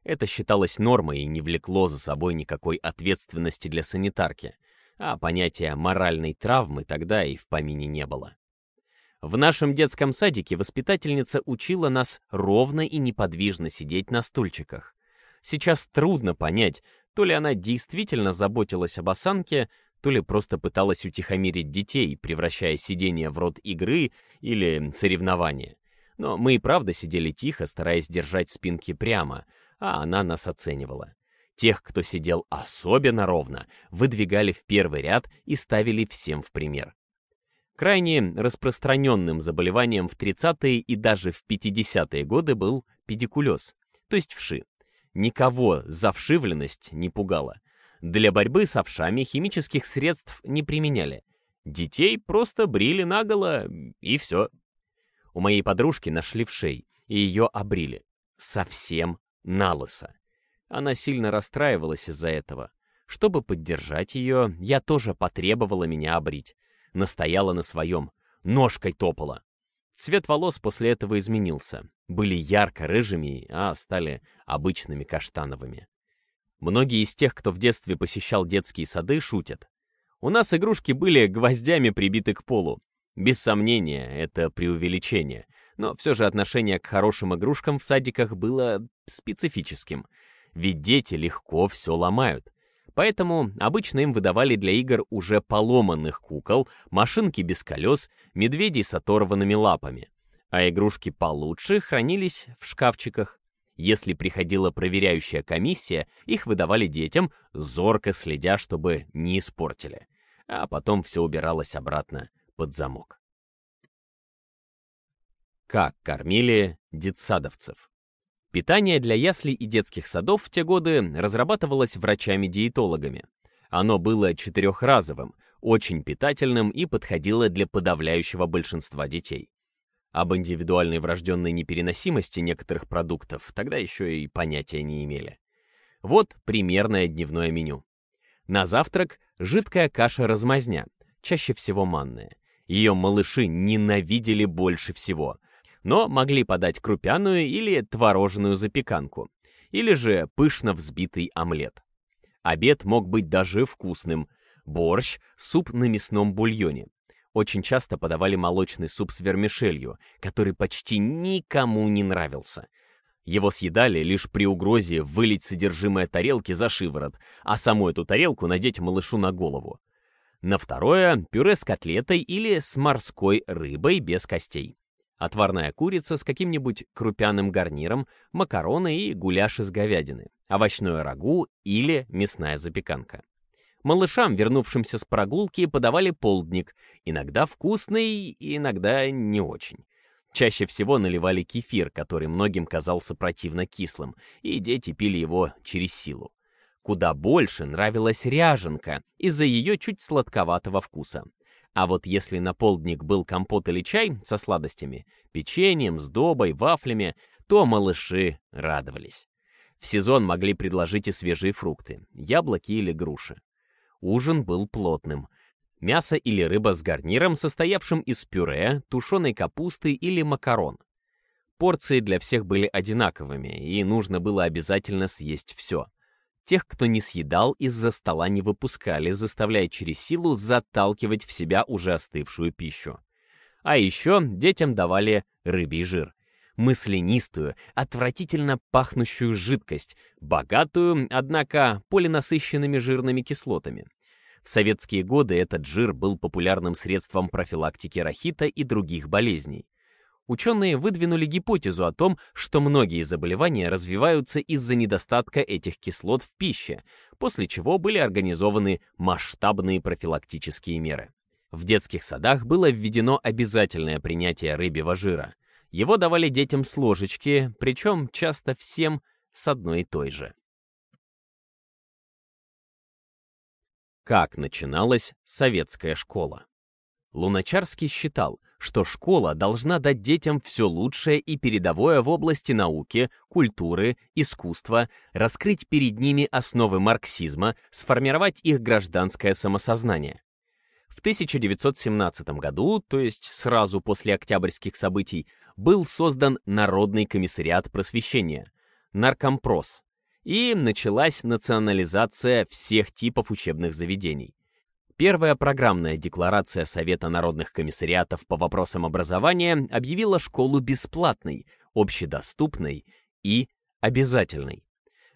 A: Это считалось нормой и не влекло за собой никакой ответственности для санитарки, а понятия моральной травмы тогда и в помине не было. В нашем детском садике воспитательница учила нас ровно и неподвижно сидеть на стульчиках. Сейчас трудно понять, то ли она действительно заботилась об осанке, то ли просто пыталась утихомирить детей, превращая сидение в род игры или соревнования. Но мы и правда сидели тихо, стараясь держать спинки прямо, а она нас оценивала. Тех, кто сидел особенно ровно, выдвигали в первый ряд и ставили всем в пример. Крайне распространенным заболеванием в 30-е и даже в 50-е годы был педикулез, то есть вши. Никого завшивленность не пугала. Для борьбы с овшами химических средств не применяли. Детей просто брили наголо, и все. У моей подружки нашли вшей, и ее обрили. Совсем налысо. Она сильно расстраивалась из-за этого. Чтобы поддержать ее, я тоже потребовала меня обрить настояла на своем, ножкой топала. Цвет волос после этого изменился. Были ярко-рыжими, а стали обычными каштановыми. Многие из тех, кто в детстве посещал детские сады, шутят. У нас игрушки были гвоздями прибиты к полу. Без сомнения, это преувеличение. Но все же отношение к хорошим игрушкам в садиках было специфическим. Ведь дети легко все ломают. Поэтому обычно им выдавали для игр уже поломанных кукол, машинки без колес, медведей с оторванными лапами. А игрушки получше хранились в шкафчиках. Если приходила проверяющая комиссия, их выдавали детям, зорко следя, чтобы не испортили. А потом все убиралось обратно под замок. Как кормили детсадовцев? Питание для яслей и детских садов в те годы разрабатывалось врачами-диетологами. Оно было четырехразовым, очень питательным и подходило для подавляющего большинства детей. Об индивидуальной врожденной непереносимости некоторых продуктов тогда еще и понятия не имели. Вот примерное дневное меню. На завтрак жидкая каша-размазня, чаще всего манная. Ее малыши ненавидели больше всего — но могли подать крупяную или творожную запеканку, или же пышно взбитый омлет. Обед мог быть даже вкусным. Борщ, суп на мясном бульоне. Очень часто подавали молочный суп с вермишелью, который почти никому не нравился. Его съедали лишь при угрозе вылить содержимое тарелки за шиворот, а саму эту тарелку надеть малышу на голову. На второе — пюре с котлетой или с морской рыбой без костей отварная курица с каким-нибудь крупяным гарниром, макароны и гуляш из говядины, овощное рагу или мясная запеканка. Малышам, вернувшимся с прогулки, подавали полдник, иногда вкусный, иногда не очень. Чаще всего наливали кефир, который многим казался противно кислым, и дети пили его через силу. Куда больше нравилась ряженка из-за ее чуть сладковатого вкуса. А вот если на полдник был компот или чай со сладостями, печеньем, сдобой, вафлями, то малыши радовались. В сезон могли предложить и свежие фрукты, яблоки или груши. Ужин был плотным. Мясо или рыба с гарниром, состоявшим из пюре, тушеной капусты или макарон. Порции для всех были одинаковыми, и нужно было обязательно съесть все. Тех, кто не съедал, из-за стола не выпускали, заставляя через силу заталкивать в себя уже остывшую пищу. А еще детям давали рыбий жир. Мысленистую, отвратительно пахнущую жидкость, богатую, однако, полинасыщенными жирными кислотами. В советские годы этот жир был популярным средством профилактики рахита и других болезней ученые выдвинули гипотезу о том, что многие заболевания развиваются из-за недостатка этих кислот в пище, после чего были организованы масштабные профилактические меры. В детских садах было введено обязательное принятие рыбьего жира. Его давали детям с ложечки, причем часто всем с одной и той же. Как начиналась советская школа? Луначарский считал, что школа должна дать детям все лучшее и передовое в области науки, культуры, искусства, раскрыть перед ними основы марксизма, сформировать их гражданское самосознание. В 1917 году, то есть сразу после октябрьских событий, был создан Народный комиссариат просвещения, Наркомпрос, и началась национализация всех типов учебных заведений. Первая программная декларация Совета народных комиссариатов по вопросам образования объявила школу бесплатной, общедоступной и обязательной.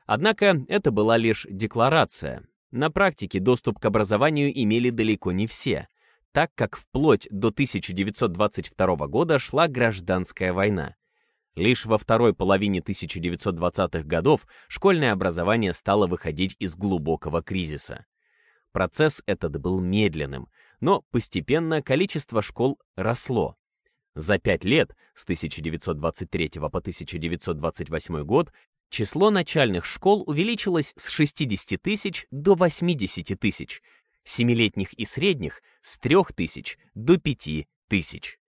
A: Однако это была лишь декларация. На практике доступ к образованию имели далеко не все, так как вплоть до 1922 года шла гражданская война. Лишь во второй половине 1920-х годов школьное образование стало выходить из глубокого кризиса. Процесс этот был медленным, но постепенно количество школ росло. За пять лет, с 1923 по 1928 год, число начальных школ увеличилось с 60 тысяч до 80 тысяч, семилетних и средних — с 3 тысяч до 5 тысяч.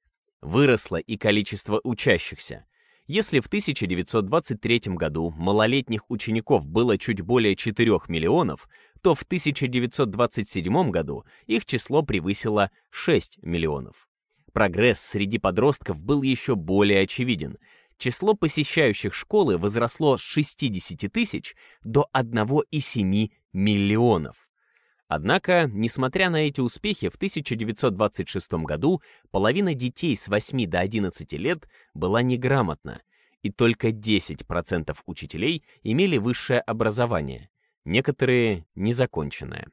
A: Выросло и количество учащихся. Если в 1923 году малолетних учеников было чуть более 4 миллионов, то в 1927 году их число превысило 6 миллионов. Прогресс среди подростков был еще более очевиден. Число посещающих школы возросло с 60 тысяч до 1,7 миллионов. Однако, несмотря на эти успехи, в 1926 году половина детей с 8 до 11 лет была неграмотна, и только 10% учителей имели высшее образование, некоторые — незаконченное.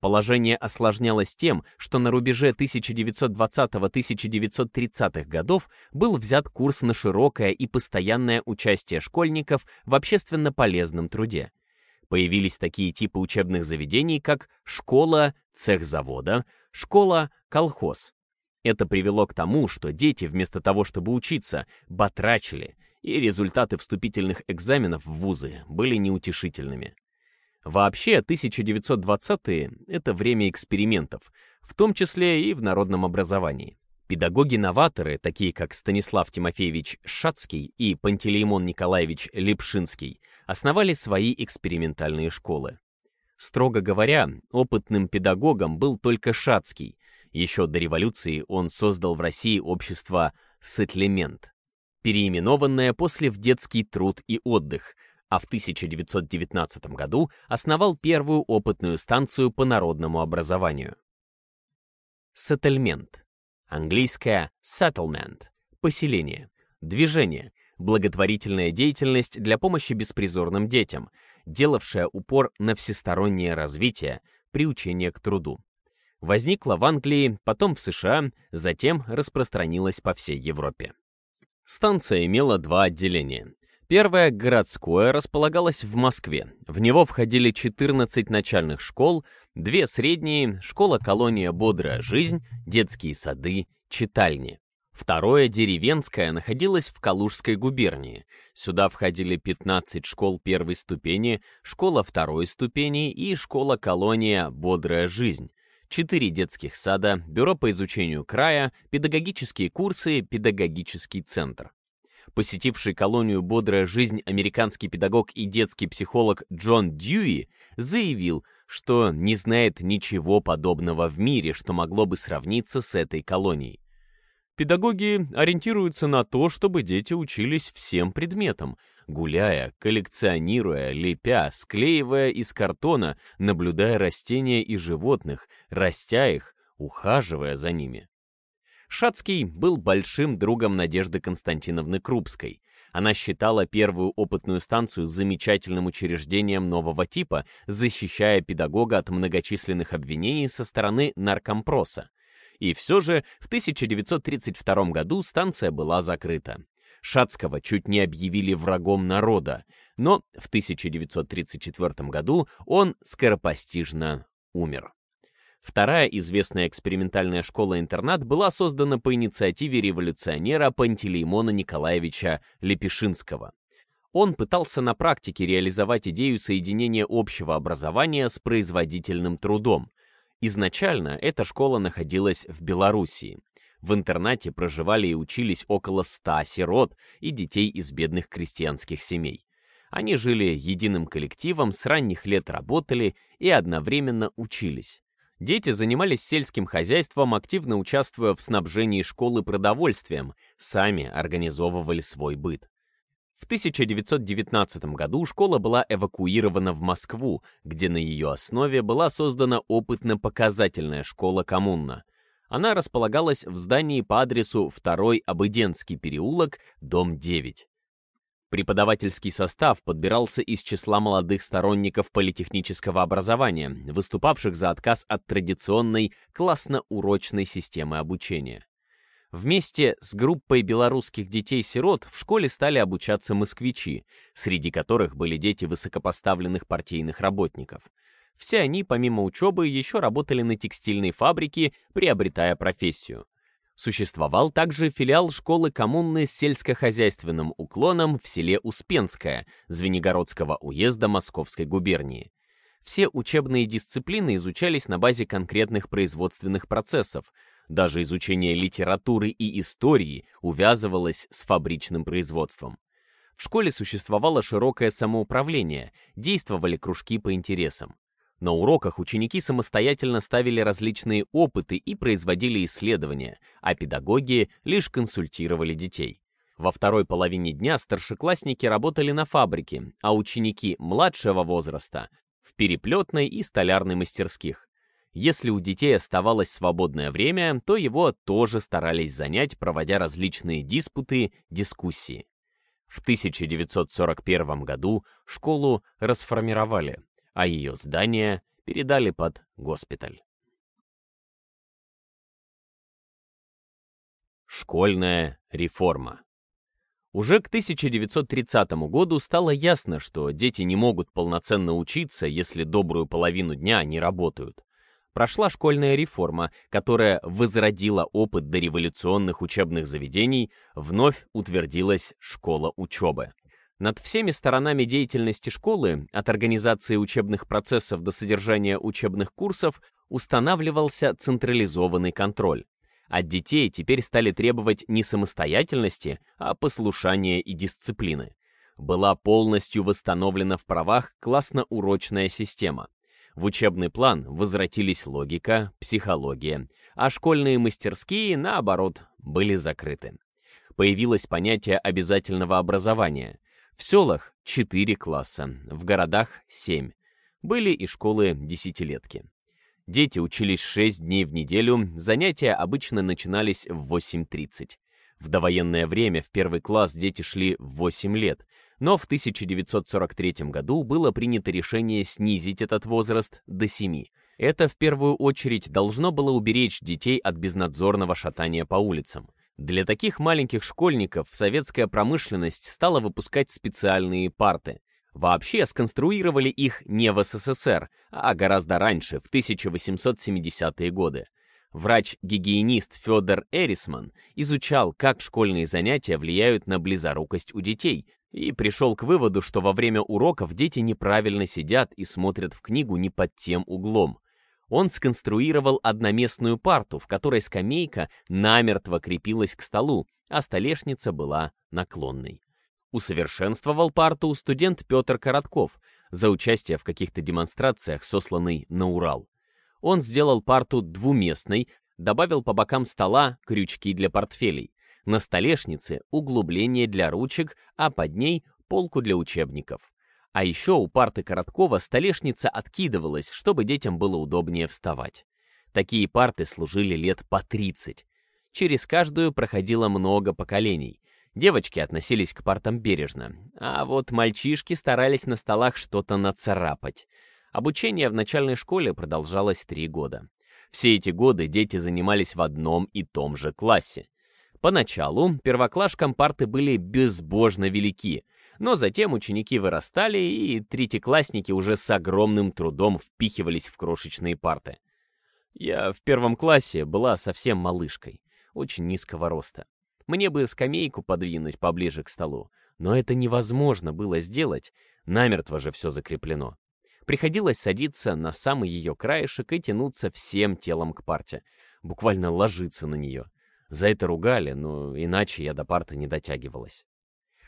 A: Положение осложнялось тем, что на рубеже 1920-1930-х годов был взят курс на широкое и постоянное участие школьников в общественно полезном труде — Появились такие типы учебных заведений, как школа цехзавода, школа колхоз. Это привело к тому, что дети вместо того, чтобы учиться, батрачили, и результаты вступительных экзаменов в вузы были неутешительными. Вообще, 1920-е — это время экспериментов, в том числе и в народном образовании. Педагоги-новаторы, такие как Станислав Тимофеевич Шацкий и Пантелеймон Николаевич Лепшинский, основали свои экспериментальные школы. Строго говоря, опытным педагогом был только Шацкий. Еще до революции он создал в России общество «Сетлемент», переименованное после в детский труд и отдых, а в 1919 году основал первую опытную станцию по народному образованию. Сеттельмент Английское settlement – поселение, движение, благотворительная деятельность для помощи беспризорным детям, делавшая упор на всестороннее развитие, приучение к труду. Возникла в Англии, потом в США, затем распространилась по всей Европе. Станция имела два отделения. Первое, городское, располагалось в Москве. В него входили 14 начальных школ, две средние, школа-колония «Бодрая жизнь», детские сады, читальни. Второе, деревенское, находилось в Калужской губернии. Сюда входили 15 школ первой ступени, школа второй ступени и школа-колония «Бодрая жизнь». Четыре детских сада, бюро по изучению края, педагогические курсы, педагогический центр посетивший колонию «Бодрая жизнь» американский педагог и детский психолог Джон Дьюи заявил, что не знает ничего подобного в мире, что могло бы сравниться с этой колонией. Педагоги ориентируются на то, чтобы дети учились всем предметам, гуляя, коллекционируя, лепя, склеивая из картона, наблюдая растения и животных, растя их, ухаживая за ними. Шацкий был большим другом Надежды Константиновны Крупской. Она считала первую опытную станцию замечательным учреждением нового типа, защищая педагога от многочисленных обвинений со стороны наркомпроса. И все же в 1932 году станция была закрыта. Шацкого чуть не объявили врагом народа, но в 1934 году он скоропостижно умер. Вторая известная экспериментальная школа-интернат была создана по инициативе революционера Пантелеймона Николаевича Лепешинского. Он пытался на практике реализовать идею соединения общего образования с производительным трудом. Изначально эта школа находилась в Белоруссии. В интернате проживали и учились около ста сирот и детей из бедных крестьянских семей. Они жили единым коллективом, с ранних лет работали и одновременно учились. Дети занимались сельским хозяйством, активно участвуя в снабжении школы продовольствием, сами организовывали свой быт. В 1919 году школа была эвакуирована в Москву, где на ее основе была создана опытно-показательная школа коммуна. Она располагалась в здании по адресу 2 Обыденский переулок, дом 9. Преподавательский состав подбирался из числа молодых сторонников политехнического образования, выступавших за отказ от традиционной классно-урочной системы обучения. Вместе с группой белорусских детей-сирот в школе стали обучаться москвичи, среди которых были дети высокопоставленных партийных работников. Все они, помимо учебы, еще работали на текстильной фабрике, приобретая профессию. Существовал также филиал школы коммуны с сельскохозяйственным уклоном в селе Успенское Звенигородского уезда Московской губернии. Все учебные дисциплины изучались на базе конкретных производственных процессов. Даже изучение литературы и истории увязывалось с фабричным производством. В школе существовало широкое самоуправление, действовали кружки по интересам. На уроках ученики самостоятельно ставили различные опыты и производили исследования, а педагоги лишь консультировали детей. Во второй половине дня старшеклассники работали на фабрике, а ученики младшего возраста — в переплетной и столярной мастерских. Если у детей оставалось свободное время, то его тоже старались занять, проводя различные диспуты, дискуссии. В 1941 году школу расформировали, а ее здание передали под госпиталь. Школьная реформа. Уже к 1930 году стало ясно, что дети не могут полноценно учиться, если добрую половину дня они работают. Прошла школьная реформа, которая возродила опыт дореволюционных учебных заведений, вновь утвердилась школа учебы. Над всеми сторонами деятельности школы, от организации учебных процессов до содержания учебных курсов, устанавливался централизованный контроль. От детей теперь стали требовать не самостоятельности, а послушания и дисциплины. Была полностью восстановлена в правах классно-урочная система. В учебный план возвратились логика, психология, а школьные мастерские, наоборот, были закрыты. Появилось понятие обязательного образования. В селах 4 класса, в городах 7. Были и школы-десятилетки. Дети учились 6 дней в неделю, занятия обычно начинались в 8.30. В довоенное время в первый класс дети шли в 8 лет, но в 1943 году было принято решение снизить этот возраст до 7. Это в первую очередь должно было уберечь детей от безнадзорного шатания по улицам. Для таких маленьких школьников советская промышленность стала выпускать специальные парты. Вообще сконструировали их не в СССР, а гораздо раньше, в 1870-е годы. Врач-гигиенист Федор Эрисман изучал, как школьные занятия влияют на близорукость у детей, и пришел к выводу, что во время уроков дети неправильно сидят и смотрят в книгу не под тем углом он сконструировал одноместную парту, в которой скамейка намертво крепилась к столу, а столешница была наклонной. Усовершенствовал парту студент Петр Коротков за участие в каких-то демонстрациях, сосланный на Урал. Он сделал парту двуместной, добавил по бокам стола крючки для портфелей, на столешнице углубление для ручек, а под ней полку для учебников. А еще у парты Короткова столешница откидывалась, чтобы детям было удобнее вставать. Такие парты служили лет по 30. Через каждую проходило много поколений. Девочки относились к партам бережно, а вот мальчишки старались на столах что-то нацарапать. Обучение в начальной школе продолжалось три года. Все эти годы дети занимались в одном и том же классе. Поначалу первоклашкам парты были безбожно велики — но затем ученики вырастали, и третьеклассники уже с огромным трудом впихивались в крошечные парты. Я в первом классе была совсем малышкой, очень низкого роста. Мне бы скамейку подвинуть поближе к столу, но это невозможно было сделать, намертво же все закреплено. Приходилось садиться на самый ее краешек и тянуться всем телом к парте. Буквально ложиться на нее. За это ругали, но иначе я до парты не дотягивалась.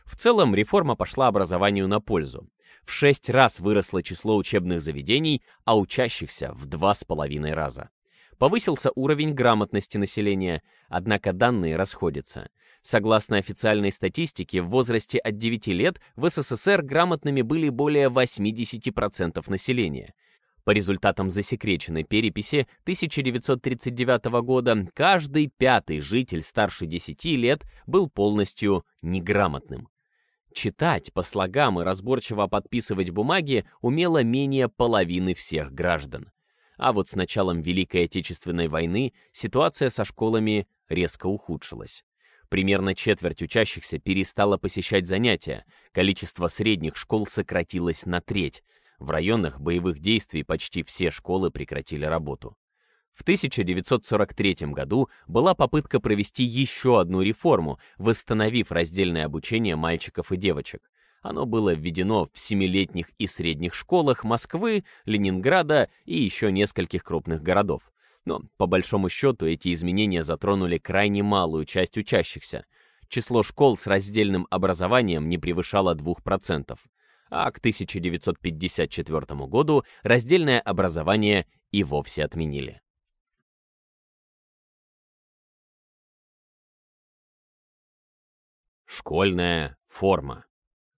A: В целом, реформа пошла образованию на пользу. В шесть раз выросло число учебных заведений, а учащихся в два с половиной раза. Повысился уровень грамотности населения, однако данные расходятся. Согласно официальной статистике, в возрасте от 9 лет в СССР грамотными были более 80% населения. По результатам засекреченной переписи 1939 года каждый пятый житель старше 10 лет был полностью неграмотным. Читать по слогам и разборчиво подписывать бумаги умело менее половины всех граждан. А вот с началом Великой Отечественной войны ситуация со школами резко ухудшилась. Примерно четверть учащихся перестала посещать занятия, количество средних школ сократилось на треть. В районах боевых действий почти все школы прекратили работу. В 1943 году была попытка провести еще одну реформу, восстановив раздельное обучение мальчиков и девочек. Оно было введено в семилетних и средних школах Москвы, Ленинграда и еще нескольких крупных городов. Но, по большому счету, эти изменения затронули крайне малую часть учащихся. Число школ с раздельным образованием не превышало 2%, а к 1954 году раздельное образование и вовсе отменили. Школьная форма.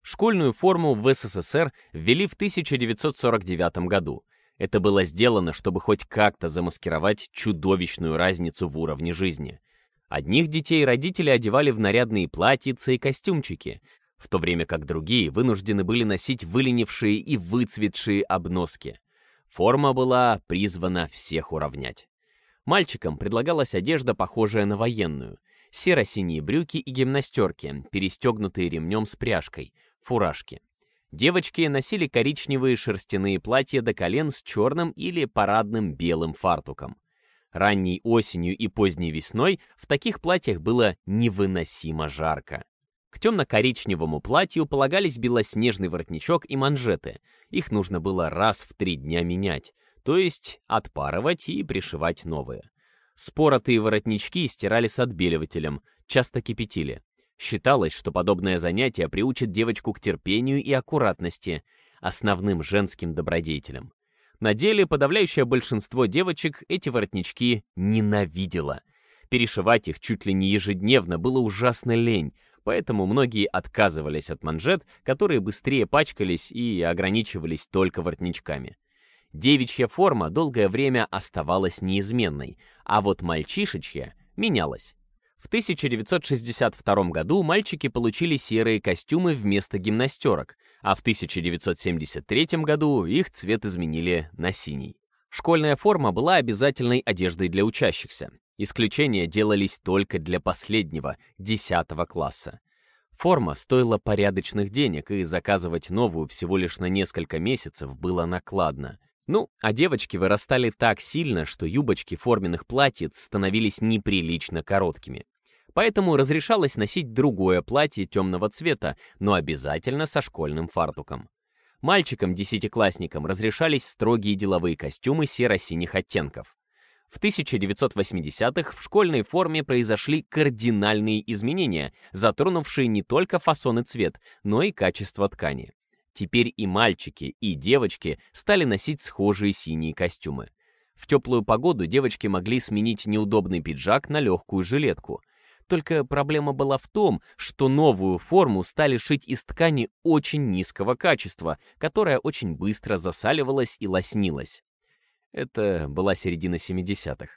A: Школьную форму в СССР ввели в 1949 году, это было сделано, чтобы хоть как-то замаскировать чудовищную разницу в уровне жизни. Одних детей родители одевали в нарядные платьица и костюмчики, в то время как другие вынуждены были носить выленившие и выцветшие обноски. Форма была призвана всех уравнять. Мальчикам предлагалась одежда, похожая на военную. Серо-синие брюки и гимнастерки, перестегнутые ремнем с пряжкой, фуражки. Девочки носили коричневые шерстяные платья до колен с черным или парадным белым фартуком. Ранней осенью и поздней весной в таких платьях было невыносимо жарко. К темно-коричневому платью полагались белоснежный воротничок и манжеты. Их нужно было раз в три дня менять, то есть отпарывать и пришивать новые. Споротые воротнички стирали с отбеливателем, часто кипятили. Считалось, что подобное занятие приучит девочку к терпению и аккуратности, основным женским добродетелям. На деле подавляющее большинство девочек эти воротнички ненавидело. Перешивать их чуть ли не ежедневно было ужасно лень, поэтому многие отказывались от манжет, которые быстрее пачкались и ограничивались только воротничками. Девичья форма долгое время оставалась неизменной, а вот мальчишечья менялась. В 1962 году мальчики получили серые костюмы вместо гимнастерок, а в 1973 году их цвет изменили на синий. Школьная форма была обязательной одеждой для учащихся. Исключения делались только для последнего, 10 класса. Форма стоила порядочных денег, и заказывать новую всего лишь на несколько месяцев было накладно. Ну, а девочки вырастали так сильно, что юбочки форменных платьиц становились неприлично короткими. Поэтому разрешалось носить другое платье темного цвета, но обязательно со школьным фартуком. Мальчикам-десятиклассникам разрешались строгие деловые костюмы серо-синих оттенков. В 1980-х в школьной форме произошли кардинальные изменения, затронувшие не только фасон и цвет, но и качество ткани. Теперь и мальчики, и девочки стали носить схожие синие костюмы. В теплую погоду девочки могли сменить неудобный пиджак на легкую жилетку. Только проблема была в том, что новую форму стали шить из ткани очень низкого качества, которая очень быстро засаливалась и лоснилась. Это была середина 70-х.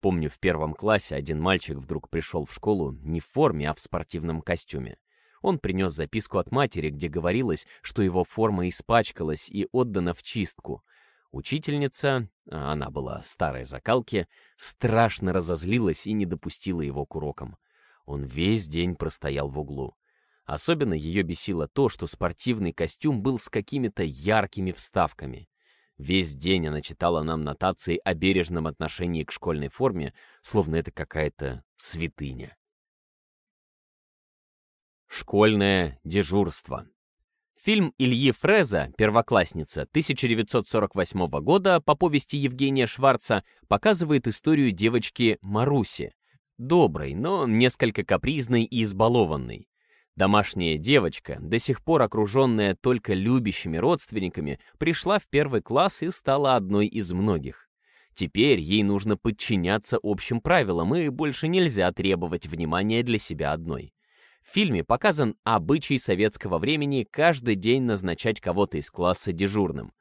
A: Помню, в первом классе один мальчик вдруг пришел в школу не в форме, а в спортивном костюме. Он принес записку от матери, где говорилось, что его форма испачкалась и отдана в чистку. Учительница, а она была старой закалки, страшно разозлилась и не допустила его к урокам. Он весь день простоял в углу. Особенно ее бесило то, что спортивный костюм был с какими-то яркими вставками. Весь день она читала нам нотации о бережном отношении к школьной форме, словно это какая-то святыня. Школьное дежурство. Фильм Ильи Фреза «Первоклассница» 1948 года по повести Евгения Шварца показывает историю девочки Маруси. Доброй, но несколько капризной и избалованной. Домашняя девочка, до сих пор окруженная только любящими родственниками, пришла в первый класс и стала одной из многих. Теперь ей нужно подчиняться общим правилам, и больше нельзя требовать внимания для себя одной. В фильме показан обычай советского времени каждый день назначать кого-то из класса дежурным.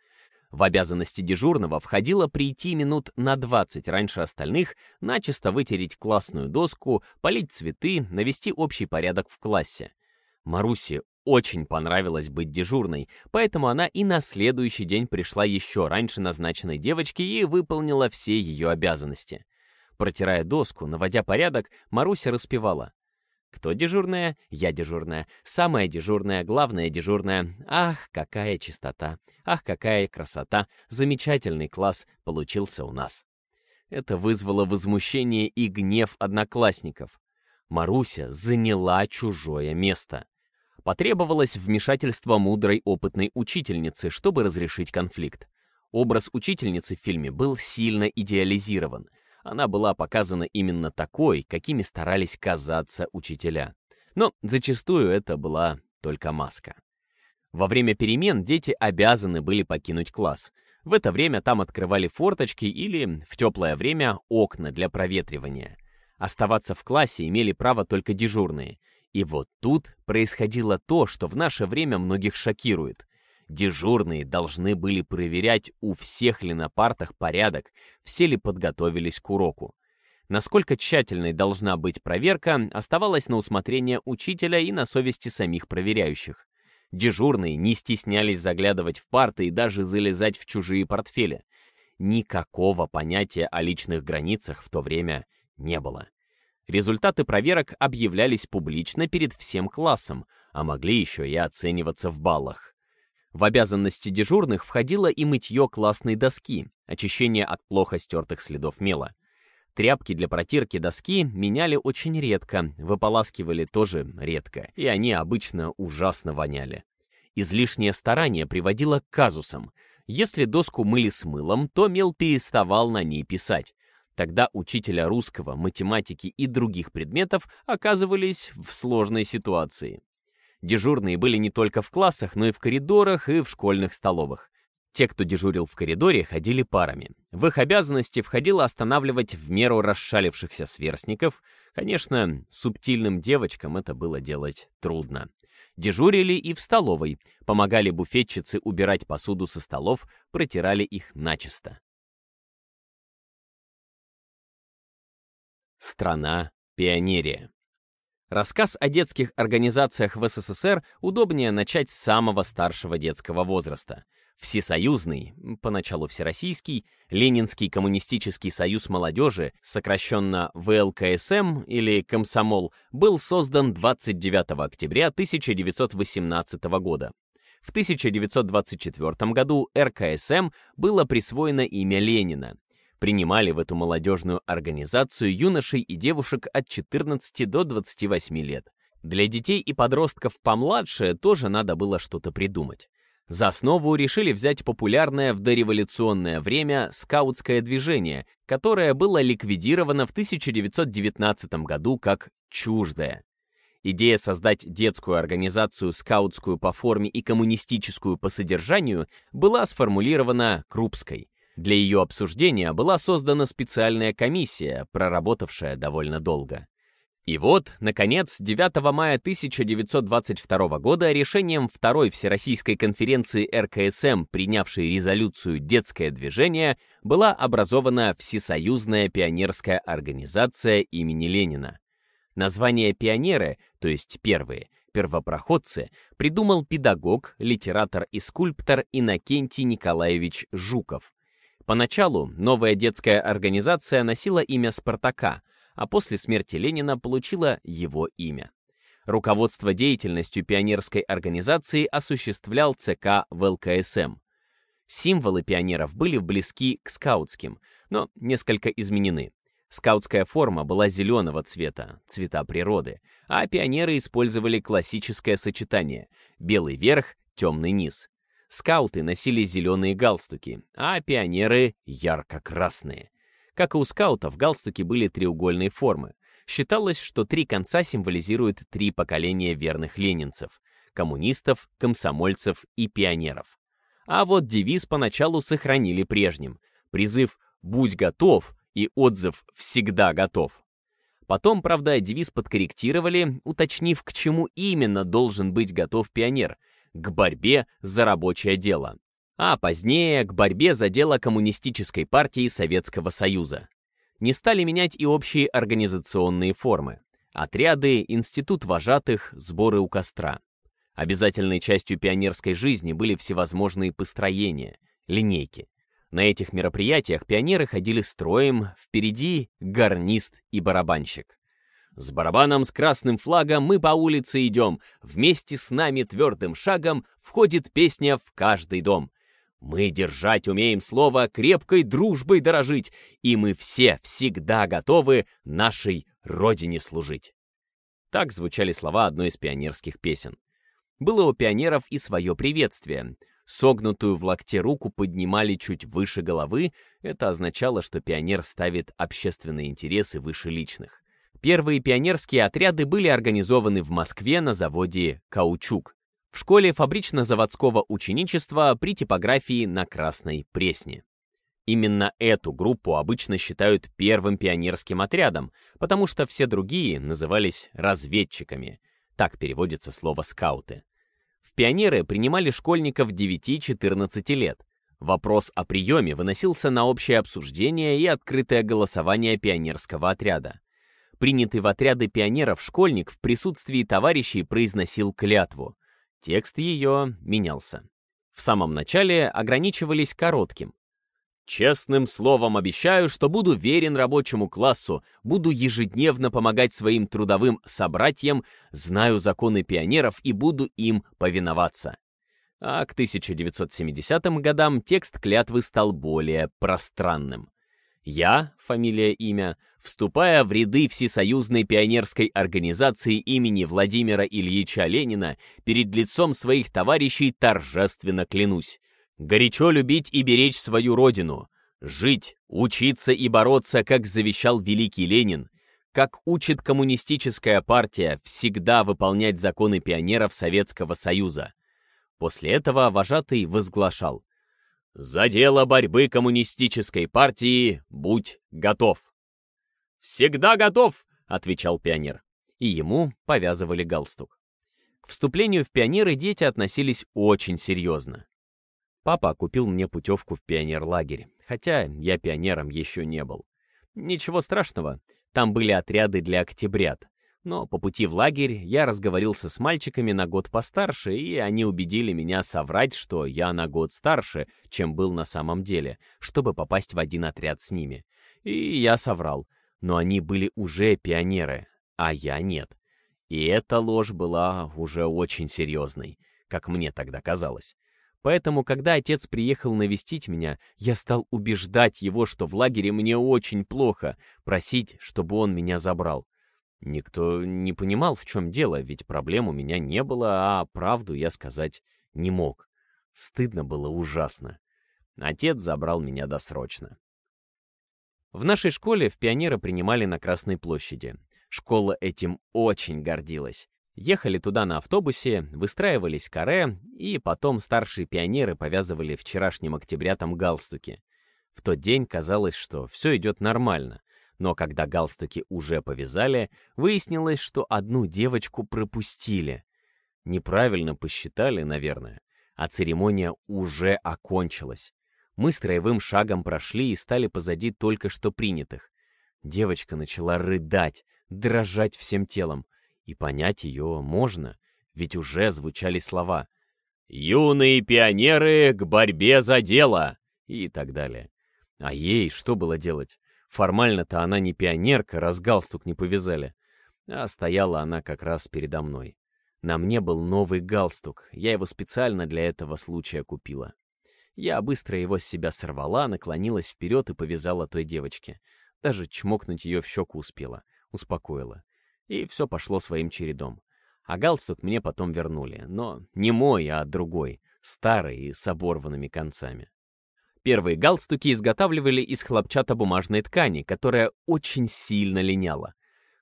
A: В обязанности дежурного входило прийти минут на 20 раньше остальных, начисто вытереть классную доску, полить цветы, навести общий порядок в классе. Марусе очень понравилось быть дежурной, поэтому она и на следующий день пришла еще раньше назначенной девочки и выполнила все ее обязанности. Протирая доску, наводя порядок, Маруся распевала. Кто дежурная? Я дежурная. Самая дежурная, главная дежурная. Ах, какая чистота! Ах, какая красота! Замечательный класс получился у нас. Это вызвало возмущение и гнев одноклассников. Маруся заняла чужое место. Потребовалось вмешательство мудрой опытной учительницы, чтобы разрешить конфликт. Образ учительницы в фильме был сильно идеализирован. Она была показана именно такой, какими старались казаться учителя. Но зачастую это была только маска. Во время перемен дети обязаны были покинуть класс. В это время там открывали форточки или, в теплое время, окна для проветривания. Оставаться в классе имели право только дежурные. И вот тут происходило то, что в наше время многих шокирует. Дежурные должны были проверять, у всех ли на партах порядок, все ли подготовились к уроку. Насколько тщательной должна быть проверка, оставалось на усмотрение учителя и на совести самих проверяющих. Дежурные не стеснялись заглядывать в парты и даже залезать в чужие портфели. Никакого понятия о личных границах в то время не было. Результаты проверок объявлялись публично перед всем классом, а могли еще и оцениваться в баллах. В обязанности дежурных входило и мытье классной доски, очищение от плохо стертых следов мела. Тряпки для протирки доски меняли очень редко, выполаскивали тоже редко, и они обычно ужасно воняли. Излишнее старание приводило к казусам. Если доску мыли с мылом, то мел переставал на ней писать. Тогда учителя русского, математики и других предметов оказывались в сложной ситуации. Дежурные были не только в классах, но и в коридорах и в школьных столовых. Те, кто дежурил в коридоре, ходили парами. В их обязанности входило останавливать в меру расшалившихся сверстников. Конечно, субтильным девочкам это было делать трудно. Дежурили и в столовой, помогали буфетчице убирать посуду со столов, протирали их начисто. Страна пионерия. Рассказ о детских организациях в СССР удобнее начать с самого старшего детского возраста. Всесоюзный, поначалу всероссийский, Ленинский коммунистический союз молодежи, сокращенно ВЛКСМ или Комсомол, был создан 29 октября 1918 года. В 1924 году РКСМ было присвоено имя Ленина, принимали в эту молодежную организацию юношей и девушек от 14 до 28 лет. Для детей и подростков помладше тоже надо было что-то придумать. За основу решили взять популярное в дореволюционное время скаутское движение, которое было ликвидировано в 1919 году как «чуждое». Идея создать детскую организацию скаутскую по форме и коммунистическую по содержанию была сформулирована Крупской – для ее обсуждения была создана специальная комиссия, проработавшая довольно долго. И вот, наконец, 9 мая 1922 года решением Второй Всероссийской конференции РКСМ, принявшей резолюцию «Детское движение», была образована Всесоюзная пионерская организация имени Ленина. Название «пионеры», то есть «первые», первопроходцы, придумал педагог, литератор и скульптор Иннокентий Николаевич Жуков. Поначалу новая детская организация носила имя «Спартака», а после смерти Ленина получила его имя. Руководство деятельностью пионерской организации осуществлял ЦК ВЛКСМ. Символы пионеров были близки к скаутским, но несколько изменены. Скаутская форма была зеленого цвета, цвета природы, а пионеры использовали классическое сочетание – белый верх, темный низ. Скауты носили зеленые галстуки, а пионеры — ярко-красные. Как и у скаутов, галстуки были треугольной формы. Считалось, что три конца символизируют три поколения верных ленинцев — коммунистов, комсомольцев и пионеров. А вот девиз поначалу сохранили прежним. Призыв «Будь готов» и отзыв «Всегда готов». Потом, правда, девиз подкорректировали, уточнив, к чему именно должен быть готов пионер — к борьбе за рабочее дело. А позднее — к борьбе за дело Коммунистической партии Советского Союза. Не стали менять и общие организационные формы. Отряды, институт вожатых, сборы у костра. Обязательной частью пионерской жизни были всевозможные построения, линейки. На этих мероприятиях пионеры ходили строем, впереди гарнист и барабанщик. С барабаном с красным флагом мы по улице идем, вместе с нами твердым шагом входит песня в каждый дом. Мы держать умеем слово, крепкой дружбой дорожить, и мы все всегда готовы нашей Родине служить. Так звучали слова одной из пионерских песен. Было у пионеров и свое приветствие — Согнутую в локте руку поднимали чуть выше головы, это означало, что пионер ставит общественные интересы выше личных. Первые пионерские отряды были организованы в Москве на заводе «Каучук», в школе фабрично-заводского ученичества при типографии на Красной Пресне. Именно эту группу обычно считают первым пионерским отрядом, потому что все другие назывались разведчиками. Так переводится слово «скауты». В пионеры принимали школьников 9-14 лет. Вопрос о приеме выносился на общее обсуждение и открытое голосование пионерского отряда. Принятый в отряды пионеров школьник в присутствии товарищей произносил клятву. Текст ее менялся. В самом начале ограничивались коротким. Честным словом обещаю, что буду верен рабочему классу, буду ежедневно помогать своим трудовым собратьям, знаю законы пионеров и буду им повиноваться. А к 1970 годам текст клятвы стал более пространным. Я, фамилия, имя, вступая в ряды Всесоюзной пионерской организации имени Владимира Ильича Ленина, перед лицом своих товарищей торжественно клянусь Горячо любить и беречь свою родину, жить, учиться и бороться, как завещал великий Ленин, как учит коммунистическая партия всегда выполнять законы пионеров Советского Союза. После этого вожатый возглашал «За дело борьбы коммунистической партии будь готов!» «Всегда готов!» — отвечал пионер. И ему повязывали галстук. К вступлению в пионеры дети относились очень серьезно. Папа купил мне путевку в пионерлагерь, хотя я пионером еще не был. Ничего страшного, там были отряды для октябрят. Но по пути в лагерь я разговорился с мальчиками на год постарше, и они убедили меня соврать, что я на год старше, чем был на самом деле, чтобы попасть в один отряд с ними. И я соврал, но они были уже пионеры, а я нет. И эта ложь была уже очень серьезной, как мне тогда казалось. Поэтому, когда отец приехал навестить меня, я стал убеждать его, что в лагере мне очень плохо, просить, чтобы он меня забрал. Никто не понимал, в чем дело, ведь проблем у меня не было, а правду я сказать не мог. Стыдно было ужасно. Отец забрал меня досрочно. В нашей школе в пионера принимали на Красной площади. Школа этим очень гордилась. Ехали туда на автобусе, выстраивались каре, и потом старшие пионеры повязывали вчерашним октябрятам галстуки. В тот день казалось, что все идет нормально, но когда галстуки уже повязали, выяснилось, что одну девочку пропустили. Неправильно посчитали, наверное, а церемония уже окончилась. Мы строевым шагом прошли и стали позади только что принятых. Девочка начала рыдать, дрожать всем телом. И понять ее можно, ведь уже звучали слова «Юные пионеры к борьбе за дело!» и так далее. А ей что было делать? Формально-то она не пионерка, раз галстук не повязали. А стояла она как раз передо мной. На мне был новый галстук, я его специально для этого случая купила. Я быстро его с себя сорвала, наклонилась вперед и повязала той девочке. Даже чмокнуть ее в щеку успела, успокоила и все пошло своим чередом. А галстук мне потом вернули, но не мой, а другой, старый и с оборванными концами. Первые галстуки изготавливали из хлопчатобумажной ткани, которая очень сильно линяла.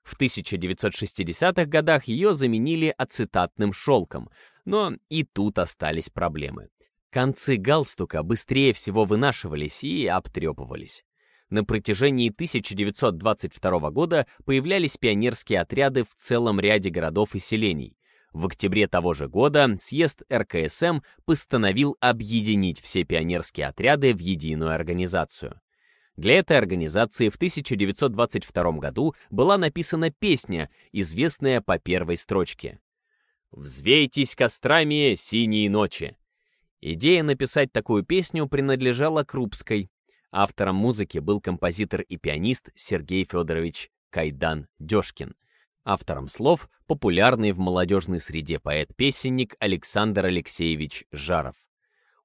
A: В 1960-х годах ее заменили ацетатным шелком, но и тут остались проблемы. Концы галстука быстрее всего вынашивались и обтрепывались. На протяжении 1922 года появлялись пионерские отряды в целом ряде городов и селений. В октябре того же года съезд РКСМ постановил объединить все пионерские отряды в единую организацию. Для этой организации в 1922 году была написана песня, известная по первой строчке. «Взвейтесь кострами синие ночи». Идея написать такую песню принадлежала Крупской. Автором музыки был композитор и пианист Сергей Федорович Кайдан-Дёшкин – Автором слов — популярный в молодежной среде поэт-песенник Александр Алексеевич Жаров.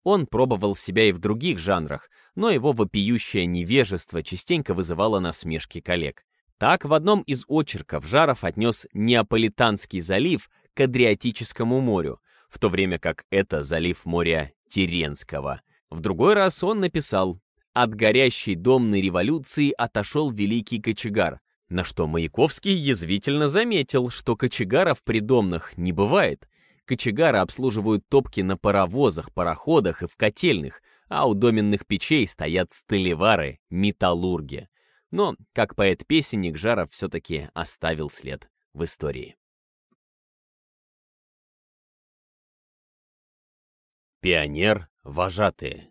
A: Он пробовал себя и в других жанрах, но его вопиющее невежество частенько вызывало насмешки коллег. Так, в одном из очерков Жаров отнес Неаполитанский залив к Адриатическому морю, в то время как это залив моря Теренского. В другой раз он написал «От горящей домной революции отошел великий кочегар, на что Маяковский язвительно заметил, что кочегаров придомных не бывает. Кочегары обслуживают топки на паровозах, пароходах и в котельных, а у доменных печей стоят стылевары, металлурги. Но, как поэт-песенник, Жаров все-таки оставил след в истории. Пионер, вожатые.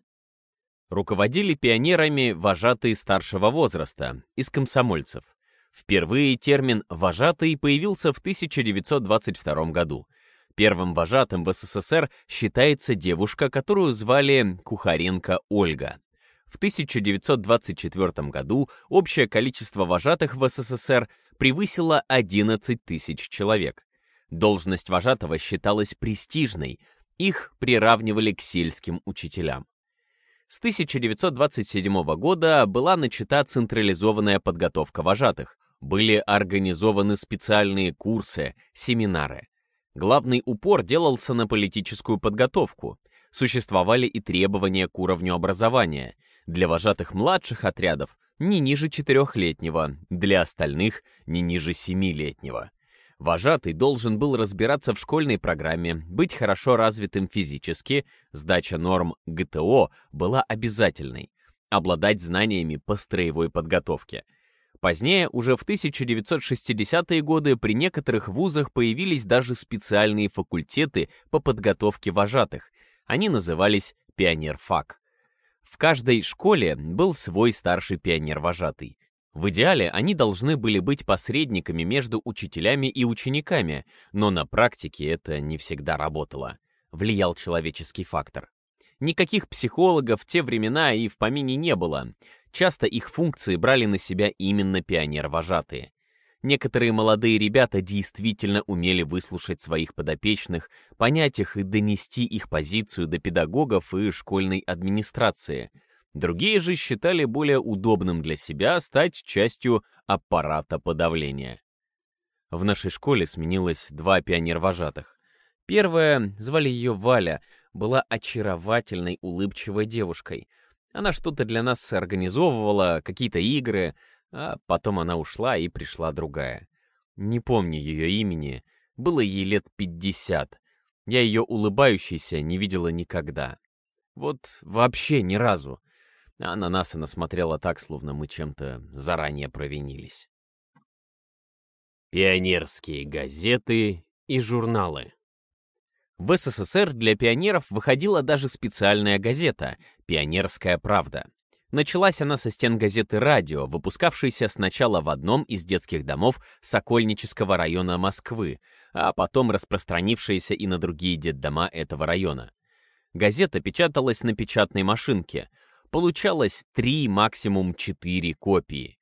A: Руководили пионерами вожатые старшего возраста, из комсомольцев. Впервые термин «вожатый» появился в 1922 году. Первым вожатым в СССР считается девушка, которую звали Кухаренко Ольга. В 1924 году общее количество вожатых в СССР превысило 11 тысяч человек. Должность вожатого считалась престижной, их приравнивали к сельским учителям. С 1927 года была начата централизованная подготовка вожатых были организованы специальные курсы, семинары. Главный упор делался на политическую подготовку. Существовали и требования к уровню образования. Для вожатых младших отрядов не ниже четырехлетнего, для остальных не ниже семилетнего. Вожатый должен был разбираться в школьной программе, быть хорошо развитым физически, сдача норм ГТО была обязательной, обладать знаниями по строевой подготовке – Позднее, уже в 1960-е годы, при некоторых вузах появились даже специальные факультеты по подготовке вожатых. Они назывались пионерфак. В каждой школе был свой старший пионер-вожатый. В идеале они должны были быть посредниками между учителями и учениками, но на практике это не всегда работало. Влиял человеческий фактор. Никаких психологов в те времена и в помине не было. Часто их функции брали на себя именно пионер-вожатые. Некоторые молодые ребята действительно умели выслушать своих подопечных, понять их и донести их позицию до педагогов и школьной администрации. Другие же считали более удобным для себя стать частью аппарата подавления. В нашей школе сменилось два пионер-вожатых. Первая, звали ее Валя, была очаровательной улыбчивой девушкой — она что-то для нас организовывала, какие-то игры, а потом она ушла и пришла другая. Не помню ее имени, было ей лет пятьдесят. Я ее улыбающейся не видела никогда. Вот вообще ни разу. А на нас она смотрела так, словно мы чем-то заранее провинились. Пионерские газеты и журналы. В СССР для пионеров выходила даже специальная газета «Пионерская правда». Началась она со стен газеты «Радио», выпускавшейся сначала в одном из детских домов Сокольнического района Москвы, а потом распространившаяся и на другие детдома этого района. Газета печаталась на печатной машинке. Получалось три, максимум четыре копии.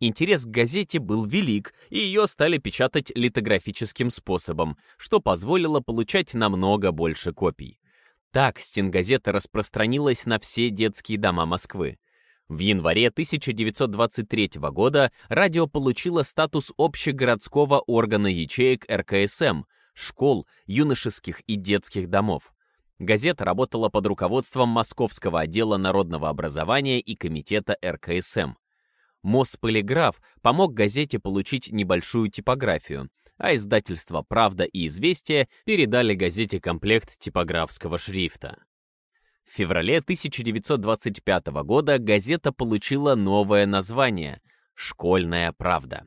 A: Интерес к газете был велик, и ее стали печатать литографическим способом, что позволило получать намного больше копий. Так стенгазета распространилась на все детские дома Москвы. В январе 1923 года радио получило статус общегородского органа ячеек РКСМ, школ, юношеских и детских домов. Газета работала под руководством Московского отдела народного образования и комитета РКСМ. Мосполиграф помог газете получить небольшую типографию, а издательство «Правда» и «Известия» передали газете комплект типографского шрифта. В феврале 1925 года газета получила новое название «Школьная правда».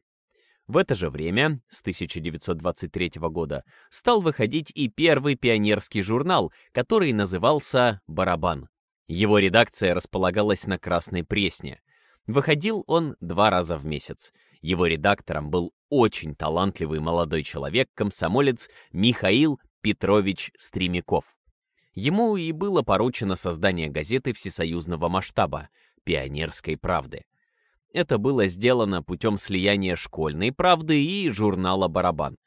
A: В это же время, с 1923 года, стал выходить и первый пионерский журнал, который назывался «Барабан». Его редакция располагалась на Красной Пресне. Выходил он два раза в месяц. Его редактором был очень талантливый молодой человек-комсомолец Михаил Петрович Стремяков. Ему и было поручено создание газеты всесоюзного масштаба «Пионерской правды». Это было сделано путем слияния «Школьной правды» и журнала «Барабан».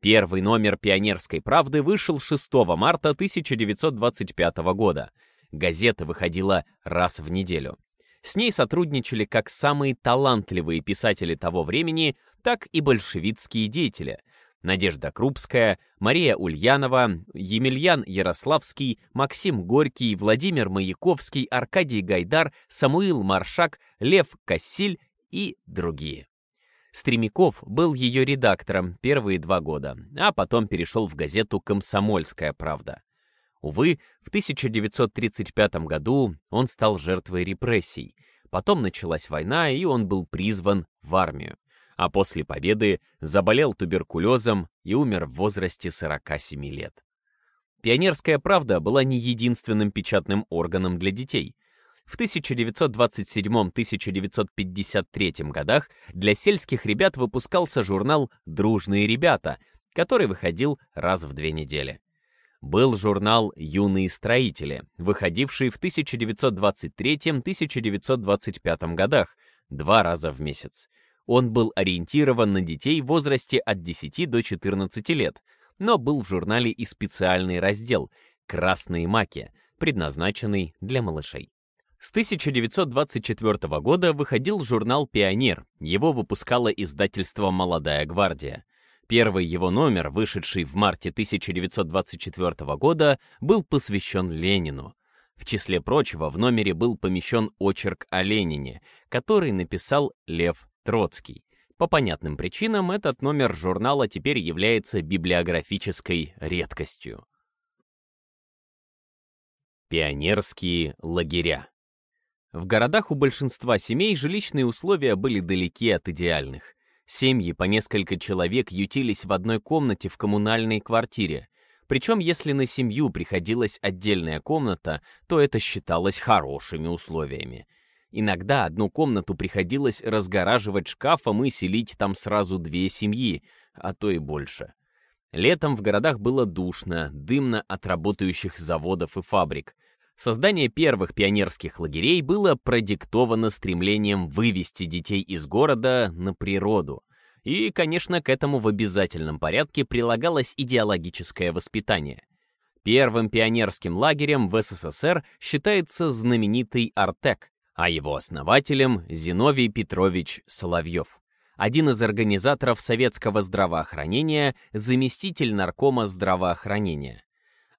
A: Первый номер «Пионерской правды» вышел 6 марта 1925 года. Газета выходила раз в неделю. С ней сотрудничали как самые талантливые писатели того времени, так и большевистские деятели. Надежда Крупская, Мария Ульянова, Емельян Ярославский, Максим Горький, Владимир Маяковский, Аркадий Гайдар, Самуил Маршак, Лев Кассиль и другие. Стремяков был ее редактором первые два года, а потом перешел в газету «Комсомольская правда». Увы, в 1935 году он стал жертвой репрессий. Потом началась война, и он был призван в армию а после победы заболел туберкулезом и умер в возрасте 47 лет. «Пионерская правда» была не единственным печатным органом для детей. В 1927-1953 годах для сельских ребят выпускался журнал «Дружные ребята», который выходил раз в две недели. Был журнал «Юные строители», выходивший в 1923-1925 годах, два раза в месяц. Он был ориентирован на детей в возрасте от 10 до 14 лет, но был в журнале и специальный раздел «Красные маки», предназначенный для малышей. С 1924 года выходил журнал «Пионер». Его выпускало издательство «Молодая гвардия». Первый его номер, вышедший в марте 1924 года, был посвящен Ленину. В числе прочего, в номере был помещен очерк о Ленине, который написал Лев Троцкий. По понятным причинам этот номер журнала теперь является библиографической редкостью. Пионерские лагеря. В городах у большинства семей жилищные условия были далеки от идеальных. Семьи по несколько человек ютились в одной комнате в коммунальной квартире. Причем, если на семью приходилась отдельная комната, то это считалось хорошими условиями. Иногда одну комнату приходилось разгораживать шкафом и селить там сразу две семьи, а то и больше. Летом в городах было душно, дымно от работающих заводов и фабрик. Создание первых пионерских лагерей было продиктовано стремлением вывести детей из города на природу. И, конечно, к этому в обязательном порядке прилагалось идеологическое воспитание. Первым пионерским лагерем в СССР считается знаменитый Артек, а его основателем Зиновий Петрович Соловьев, один из организаторов советского здравоохранения, заместитель наркома здравоохранения.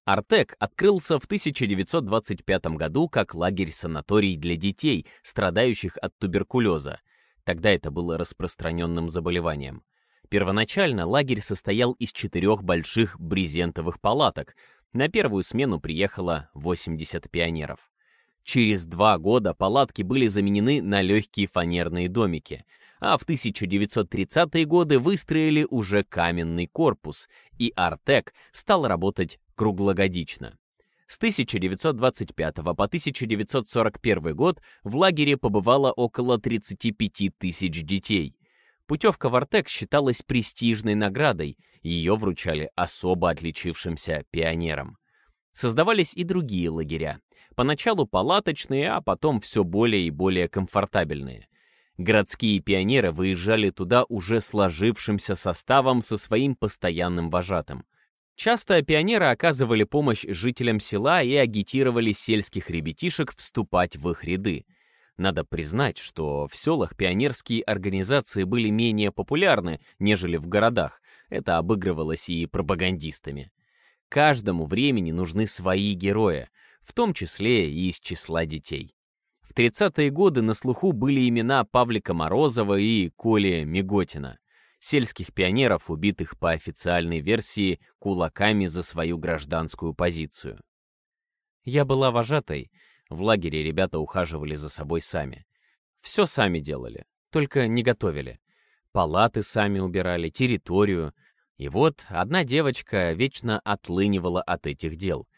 A: Артек открылся в 1925 году как лагерь-санаторий для детей, страдающих от туберкулеза. Тогда это было распространенным заболеванием. Первоначально лагерь состоял из четырех больших брезентовых палаток. На первую смену приехало 80 пионеров. Через два года палатки были заменены на легкие фанерные домики, а в 1930-е годы выстроили уже каменный корпус, и Артек стал работать круглогодично. С 1925 по 1941 год в лагере побывало около 35 тысяч детей. Путевка в Артек считалась престижной наградой, ее вручали особо отличившимся пионерам. Создавались и другие лагеря. Поначалу палаточные, а потом все более и более комфортабельные. Городские пионеры выезжали туда уже сложившимся составом со своим постоянным вожатым. Часто пионеры оказывали помощь жителям села и агитировали сельских ребятишек вступать в их ряды. Надо признать, что в селах пионерские организации были менее популярны, нежели в городах, Это обыгрывалось и пропагандистами. Каждому времени нужны свои герои, в том числе и из числа детей. В 30-е годы на слуху были имена Павлика Морозова и Коли Миготина, сельских пионеров, убитых по официальной версии кулаками за свою гражданскую позицию. Я была вожатой, в лагере ребята ухаживали за собой сами. Все сами делали, только не готовили. Палаты сами убирали, территорию. И вот одна девочка вечно отлынивала от этих дел.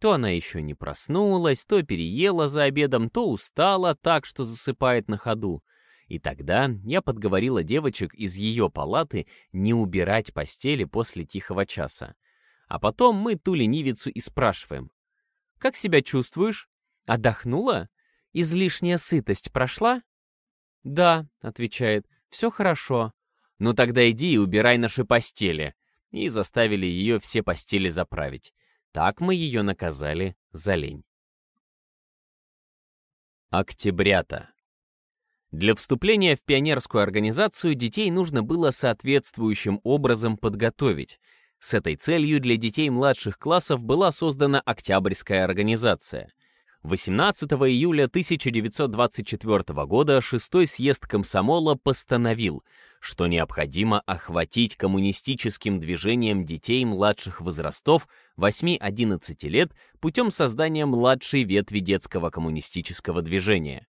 A: То она еще не проснулась, то переела за обедом, то устала так, что засыпает на ходу. И тогда я подговорила девочек из ее палаты не убирать постели после тихого часа. А потом мы ту ленивицу и спрашиваем. «Как себя чувствуешь? Отдохнула? Излишняя сытость прошла?» «Да», — отвечает, — «все хорошо». «Ну тогда иди и убирай наши постели». И заставили ее все постели заправить. Так мы ее наказали за лень. Октябрята. Для вступления в пионерскую организацию детей нужно было соответствующим образом подготовить. С этой целью для детей младших классов была создана Октябрьская организация. 18 июля 1924 года шестой съезд комсомола постановил, что необходимо охватить коммунистическим движением детей младших возрастов 8-11 лет путем создания младшей ветви детского коммунистического движения.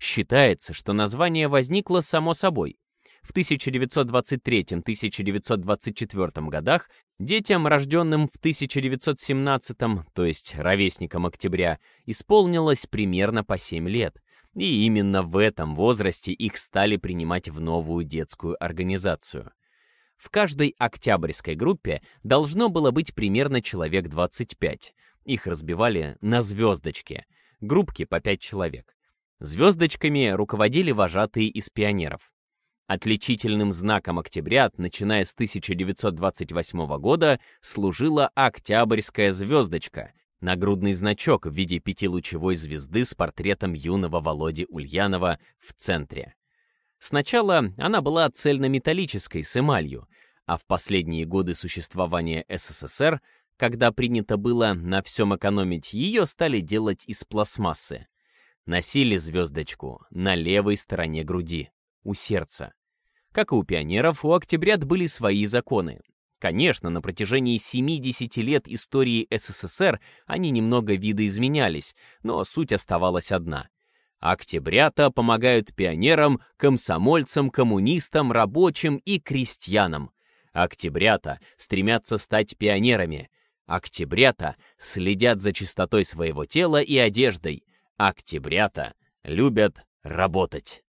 A: Считается, что название возникло само собой. В 1923-1924 годах детям, рожденным в 1917, то есть ровесникам октября, исполнилось примерно по 7 лет, и именно в этом возрасте их стали принимать в новую детскую организацию. В каждой октябрьской группе должно было быть примерно человек 25. Их разбивали на звездочки, группки по 5 человек. Звездочками руководили вожатые из пионеров. Отличительным знаком октябрят, начиная с 1928 года, служила Октябрьская звездочка, нагрудный значок в виде пятилучевой звезды с портретом юного Володи Ульянова в центре. Сначала она была цельнометаллической с эмалью, а в последние годы существования СССР, когда принято было на всем экономить, ее стали делать из пластмассы. Носили звездочку на левой стороне груди, у сердца. Как и у пионеров, у октябрят были свои законы. Конечно, на протяжении 70 лет истории СССР они немного видоизменялись, но суть оставалась одна. Октябрята помогают пионерам, комсомольцам, коммунистам, рабочим и крестьянам. Октябрята стремятся стать пионерами. Октябрята следят за чистотой своего тела и одеждой. Октябрята любят работать.